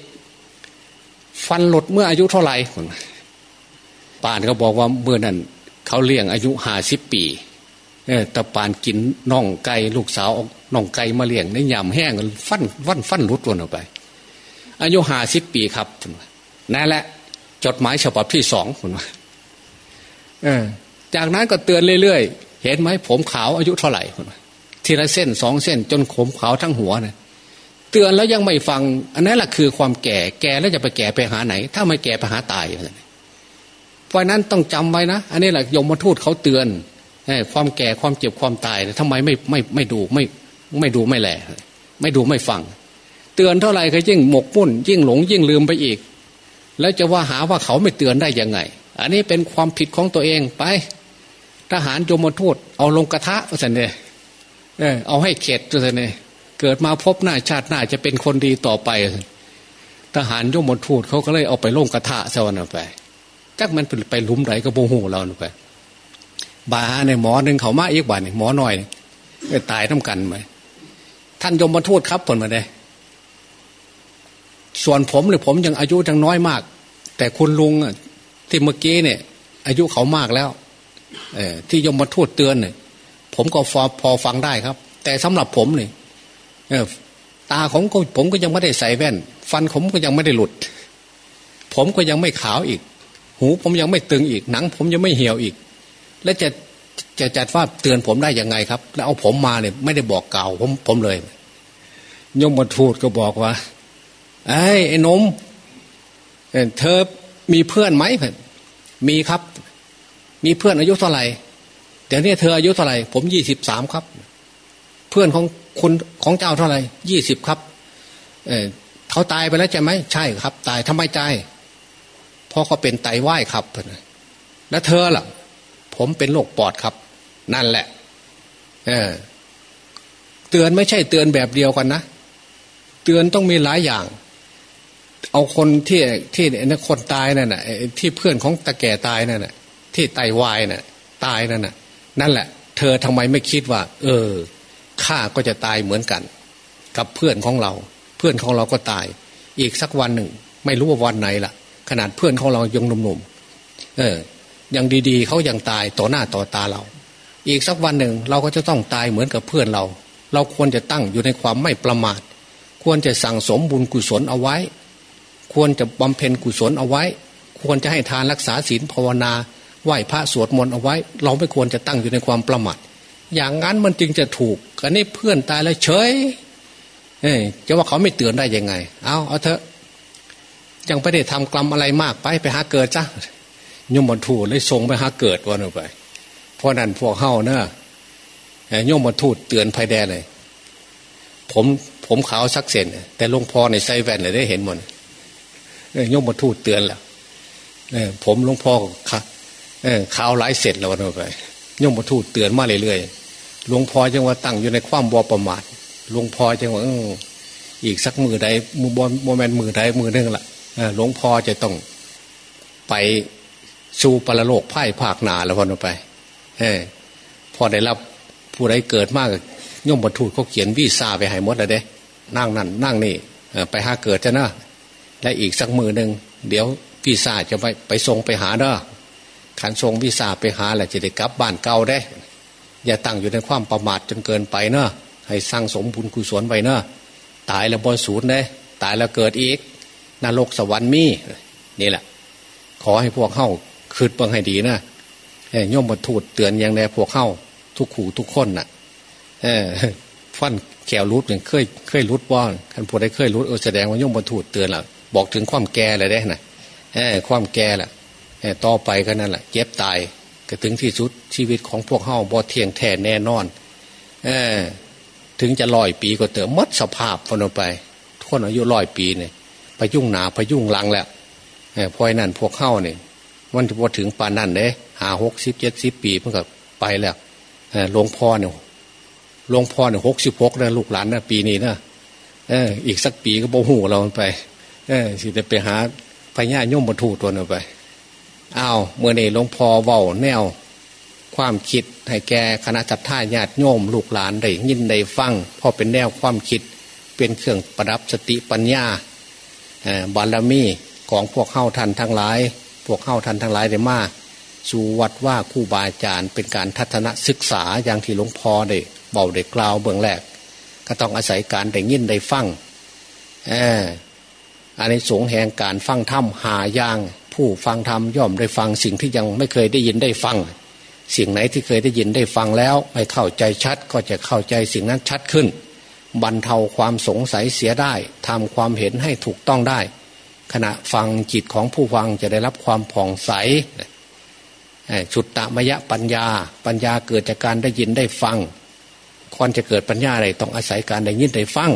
ฟันหลุดเมื่ออายุเท่าไหร่ป่านก็บอกว่าเมื่อนั้นเขาเลี้ยงอายุห้าสิบปีเออ ตะปานกินน่องไก่ลูกสาวน่องไก่มาเลี้ยงในยำแห้งฟันฟันฟันรุดวนออกไป อายุห้าสิบปีครับนั่นแหละ จดหมายฉบับที่สองคุณว่าเออจากนั้นก็เตือนเรื่อยๆ เห็นไหมผมขาวอายุเท่าไหร่คุณทีละเส้นสองเส้นจนผมขาวทั้งหัวเนะเตือนแล้วยังไม่ฟัง อันนั้นแหละคือความแก่แก่แล้วจะไปแก่ไปหาไหน ถ้าไม่แก่ไปหาตายเพราะนั้นต้องจำไว้นะ อันนี้แหละยมมาทูตเขาเตือน ความแก่ความเจ็บความตายทำไมไม่ไม่ไม่ดูไม่ไม่ดูไม่แล ไม่ดูไม่ฟัง เตือนเท่าไหร่ก็ยิ่งหมกมุ่น ยิ่งหลงยิ่งลืมไปอีก แล้วจะว่าหาว่าเขาไม่เตือนได้ยังไง อันนี้เป็นความผิดของตัวเองไป ทหารโยมทูตเอาลงกระทะสันเนเออเอาให้เข็ดสันเนเกิดมาพบหน้าชาติหน้าจะเป็นคนดีต่อไป ทหารโยมทูตเขาก็เลยเอาไปลงกระทะสวรรค์ไปจักมันไปลุมไหลก็โบหูเราไป บาในหมอหนึ่งเขามาอีกบาหนึ่งหมอหน่อยตายท้ากันไหมท่านยมมาทูตครับผลมาได้ส่วนผมเนี่ยผมยังอายุยังน้อยมาก แต่คุณลุงที่เมื่อกี้เนี่ย อายุเขามากแล้ว เอที่ยมมาทูตเตือนเนี่ยผมก็พอพอฟังได้ครับ แต่สำหรับผมเนี่ยตาของผมก็ยังไม่ได้ใส่แว่น ฟันผมก็ยังไม่ได้หลุด ผมก็ยังไม่ขาวอีก หูผมยังไม่ตึงอีกหนัง ผมยังไม่เหี่ยวอีก แล้วจะจะจัดว่าเตือนผมได้ยังไงครับ แล้วเอาผมมาเนี่ยไม่ได้บอกกล่าวผมผมเลยยมบทูตก็บอกว่าไอ้ไอ้นมเธอมีเพื่อนไหมมีครับ มีเพื่อนอายุเท่าไหร่เดี๋ยวนี้เธออายุเท่าไหร่ผมยี่สิบสามครับ เพื่อนของคุณของเจ้าเท่าไหร่ยี่สิบครับเออเขาตายไปแล้วใช่ไหมใช่ครับ ตายทำไมตายเพราะเขาเป็นไตวายครับแล้วเธอล่ะ ผมเป็นโรคปอดครับ นั่นแหละ เออ เตือนไม่ใช่เตือนแบบเดียวกันนะ เตือนต้องมีหลายอย่าง เอาคนที่ที่นคนตายนั่นน่ะที่เพื่อนของตาแก่ตายนั่นน่ะ ที่ไตวายน่ะ ตายนั่นน่ะ นั่นแหละ เธอทำไมไม่คิดว่า เออข้าก็จะตายเหมือนกัน กับเพื่อนของเรา เพื่อนของเราก็ตาย อีกสักวันหนึ่ง ไม่รู้ว่าวันไหนล่ะ ขนาดเพื่อนของเรายังหนุ่มๆเออ อยังดีๆเขายังตายต่อหน้าต่อตาเรา อีกสักวันหนึ่งเราก็จะต้องตายเหมือนกับเพื่อนเรา เราควรจะตั้งอยู่ในความไม่ประมาท ควรจะสั่งสมบุญกุศลเอาไว้ ควรจะบำเพ็ญกุศลเอาไว้ ควรจะให้ทานรักษาศีลภาวนาไหว้พระสวดมนต์เอาไว้ เราไม่ควรจะตั้งอยู่ในความประมาทอย่างนั้นมันจึงจะถูกกันนี่เพื่อนตายแล้วเฉยเอ้จะว่าเขาไม่เตือนได้ยังไง เอาเอาเถอะยังไม่ได้ทำกรรมอะไรมากไปไปหาเกิดจ้ะ ยมบรรทูเลยส่งไปหาเกิดวันออกไป เพราะนั้นพวกเฮ้าเนอะยมบรรทูเตือนภัยแดเลย ผมผมขาวสักเซนแต่หลวงพ่อในไซแวนเลยได้เห็นหมดยมบรรทูเตือนแล้วผมหลวงพ่อขาวหลายเสร็จแล้ววันออกไปยมบรรทูเตือนมาเรื่อยๆหลวงพ่อจังว่าตั้งอยู่ในความบอประมาทหลวงพ่อจังว่าอีกสักมือใดมือบอลโมเมนต์มือใดมือนึงล่ะหลวงพ่อจะต้องไป สู่ปรโลกไพ่ภาคนาแล้วพอนไป เออพอได้รับผู้ใดเกิดมากย่อมบรรทุกเขาเขียนวีซ่าไปให้หมดเลยเด้ นั่งนั่นนั่งนี่ไปหาเกิดจะนะและอีกสักมือหนึ่งเดี๋ยววีซ่าจะไปไปส่งไปหาเด้อขันส่งวีซ่าไปหาแหละจะได้กลับบ้านเก่าได้ อย่าตั้งอยู่ในความประมาทจนเกินไปเนอะให้สร้างสมบุญกุศลไว้เนอะตายแล้วบนศูนย์ได้ตายแล้วเกิดอีกนรกสวรรค์มีนี่แหละ ขอให้พวกเข้า คืดบังให้ดีนะย่อมบรรทุเตือนอย่างแนพวกเข้าทุกขู่ทุกคนน่ะเออฟันแขวรุดอย่างเคยเคยรุดว่อนคันพูดได้เคยรุดแสดงว่าย่อมบรรทุเตือนละบอกถึงความแก่เลยได้นะเออความแก่ละต่อไปก็นั่นแหละเจ็บตายก็ถึงที่สุดชีวิตของพวกเข้าบ่เที่ยงแท้แน่นอน เออถึงจะลอยปีก็เติมมัดสภาพคนออกไปทุกคนอายุลอยปีเนี่ยพยุ่งหนาพยุ่งลังแหละเพราะนั้นพวกเข้าเนี่ย วันที่พอถึงปานนั่นเด้หาหกสิบเจ็ดสิบปีเพิ่งกับไปแล้วหลวงพ่อเนี่ยหลวงพ่อเนี่ยหกสิบหกนะลูกหลานนะปีนี้นะเอออีกสักปีก็โบหูเราไปเออสิจะไปหาพญาโยมบรรทุตัวนั้นไปอ้าวเมื่อนี่หลวงพ่อเว้าแนว ความคิดให้แกคณะจัตท่าญาติโยมลูกหลานได้ยินได้ฟังพอเป็นแนวความคิดเป็นเครื่องประดับสติปัญญาบารมีของพวกเข้าทันทั้งหลาย พวกเข้าทันทั้งหลายได้มาสู่วัดว่าคู่บาอาจารย์ เป็นการทัศนศึกษาอย่างที่หลวงพ่อได้เบาได้กล่าวเบื้องแรก ก็ต้องอาศัยการได้ยินได้ฟังเอออันนี้สงแห่งการฟังธรรมหายาง ผู้ฟังธรรมย่อมได้ฟังสิ่งที่ยังไม่เคยได้ยินได้ฟัง สิ่งไหนที่เคยได้ยินได้ฟังแล้ว ไม่เข้าใจชัดก็จะเข้าใจสิ่งนั้นชัดขึ้น บรรเทาความสงสัยเสียได้ทำความเห็นให้ถูกต้องได้ ขณะฟังจิตของผู้ฟังจะได้รับความผ่องใสชุดตามยะปัญญา ปัญญาเกิดจากการได้ยินได้ฟังคอนจะเกิดปัญญาอะไรต้องอาศัยการได้ยินได้ฟัง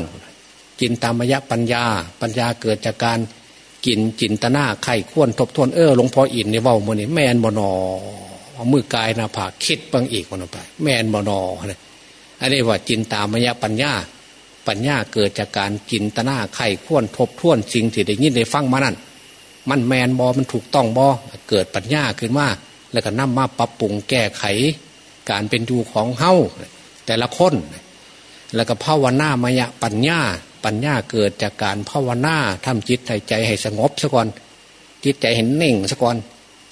จินตามยะปัญญา ปัญญาเกิดจากการกินจินตนาไข่ข้วนทบทวนเออหลวงพ่ออินเนี่ยว่ามือนี่แมนบนอมือกายนาผาคิดบางอีกมันไป แมนบนออันนี้ว่าจินตามยะปัญญา ปัญญาเกิดจากการจินตนาไข่ข้วนทบทวนสิ่งที่ได้ยินได้ฟังมานั่นมันแมนบอมันถูกต้องบอเกิดปัญญาขึ้นมาแล้วก็นำมาปรับปรุงแก้ไข การเป็นอยู่ของเฮ้าแต่ละคน แล้วก็ภาวนามายะปัญญา ปัญญาเกิดจากการภาวนาทำจิตใจใจให้สงบซะก่อนจิตใจเห็นเน่งซะก่อน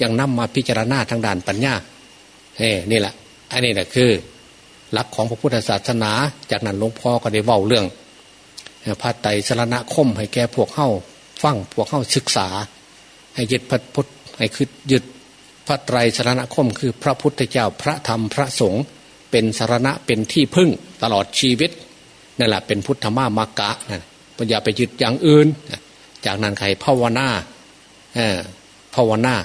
ยังนำมาพิจารณาทางด้านปัญญาเฮ้นี่แหละอันนี้แหละคือ หลักของพระพุทธศาสนา จากนั้นหลวงพ่อก็ได้เว้าเรื่องพระไตรสรณคมให้แก่พวกเข้าฟังพวกเข้าศึกษา ให้ยึดพระพุทธให้คือยึดพระไตรสรณคม คือพระพุทธเจ้าพระธรรมพระสงฆ์เป็นสารณะเป็นที่พึ่งตลอดชีวิตนั่นแหละเป็นพุทธมามากะนะอย่าไปยึดอย่างอื่น จากนั้นใครภาวนาภาวนา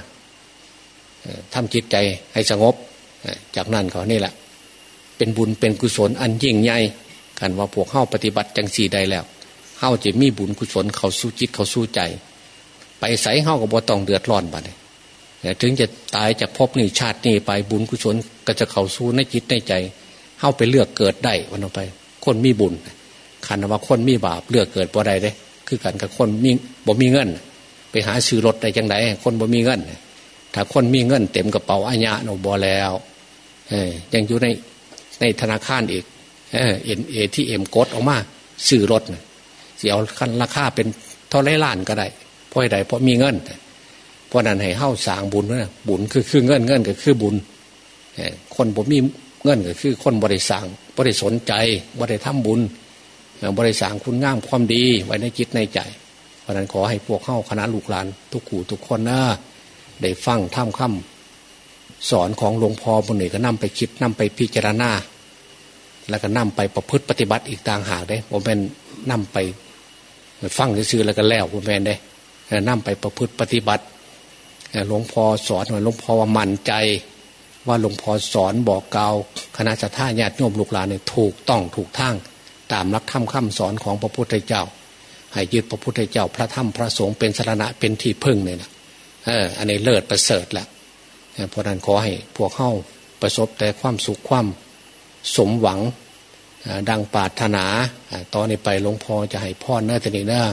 ทำจิตใจให้สงบ จากนั้นเขานี่แหละ เป็นบุญเป็นกุศลอันยิ่งใหญ่กันว่าพวกเข้าปฏิบัติจังสีใดแล้วเข้าจะมีบุญกุศลเขาสู้จิตเขาสู้ใจ ไปใส่เข้ากับบ่ต้องเดือดร้อนบัดนี่ยถึงจะตายจากภพนี้ชาตินี้ไปบุญกุศลก็จะเข้าสู้ในจิตในใจเข้าไปเลือกเกิดได้วันออกไป คนมีบุญขันว่าคนมีบาปเลือกเกิดบ่ได้เด้คือกันกับคนมีบ่มีเงิน ไปหาซื้อรถได้จังไดคนบ่มีเงินถ้าคนมีเงินเต็มกระเป๋าอัญาโนบอแล้วเอยังอยู่ใน ในธนาคารอีกเออ็นเอที่เอ็มกดออกมาซื้อรถเนี่ยเสียเอาคันราคาเป็นเท่าไรล้านก็ได้เพราะใดเพราะมีเงินเพราะนั้นให้เข้าสางบุญนะบุญคือคือเงินเงินก็คือบุญคนบ่มีเงินก็คือคนบริสังบริสนใจบริทำบุญ บริสางคุณงามความดีไว้ในจิตในใจ เพราะนั้นขอให้พวกเข้าคณะลูกหลานทุกขู่ทุกคนนะได้ฟังท่ามค่ำ สอนของหลวงพ่อบนหนึ่ก็นำไปคิดนำไปพิจารณา แล้วก็นำไปประพฤติปฏิบัติอีกต่างหากได้ผมเป็นนำไปฟังซื่อแล้วก็แล้วผมเป็นได้นำไปประพฤติปฏิบัติหลวงพ่อสอนหลวงพ่อว่ามั่นใจ ว่าหลวงพ่อสอนบอกกล่าวคณะสัตยาญาติโยมลูกหลานเนี่ยถูกต้องถูกทางตามรักธรรมคำสอนของพระพุทธเจ้า ให้ยึดพระพุทธเจ้า พระธรรมพระสงฆ์เป็นสารณะเป็นที่พึ่งเนี่ยนะเอออันนี้เลิศประเสริฐแหละ เพราะนั้นขอให้พวกเข้าประสบแต่ความสุขความสมหวังดังปาถนา ตอนนี้ไปหลวงพ่อจะให้พ่อเนื้อตนีเนื้อ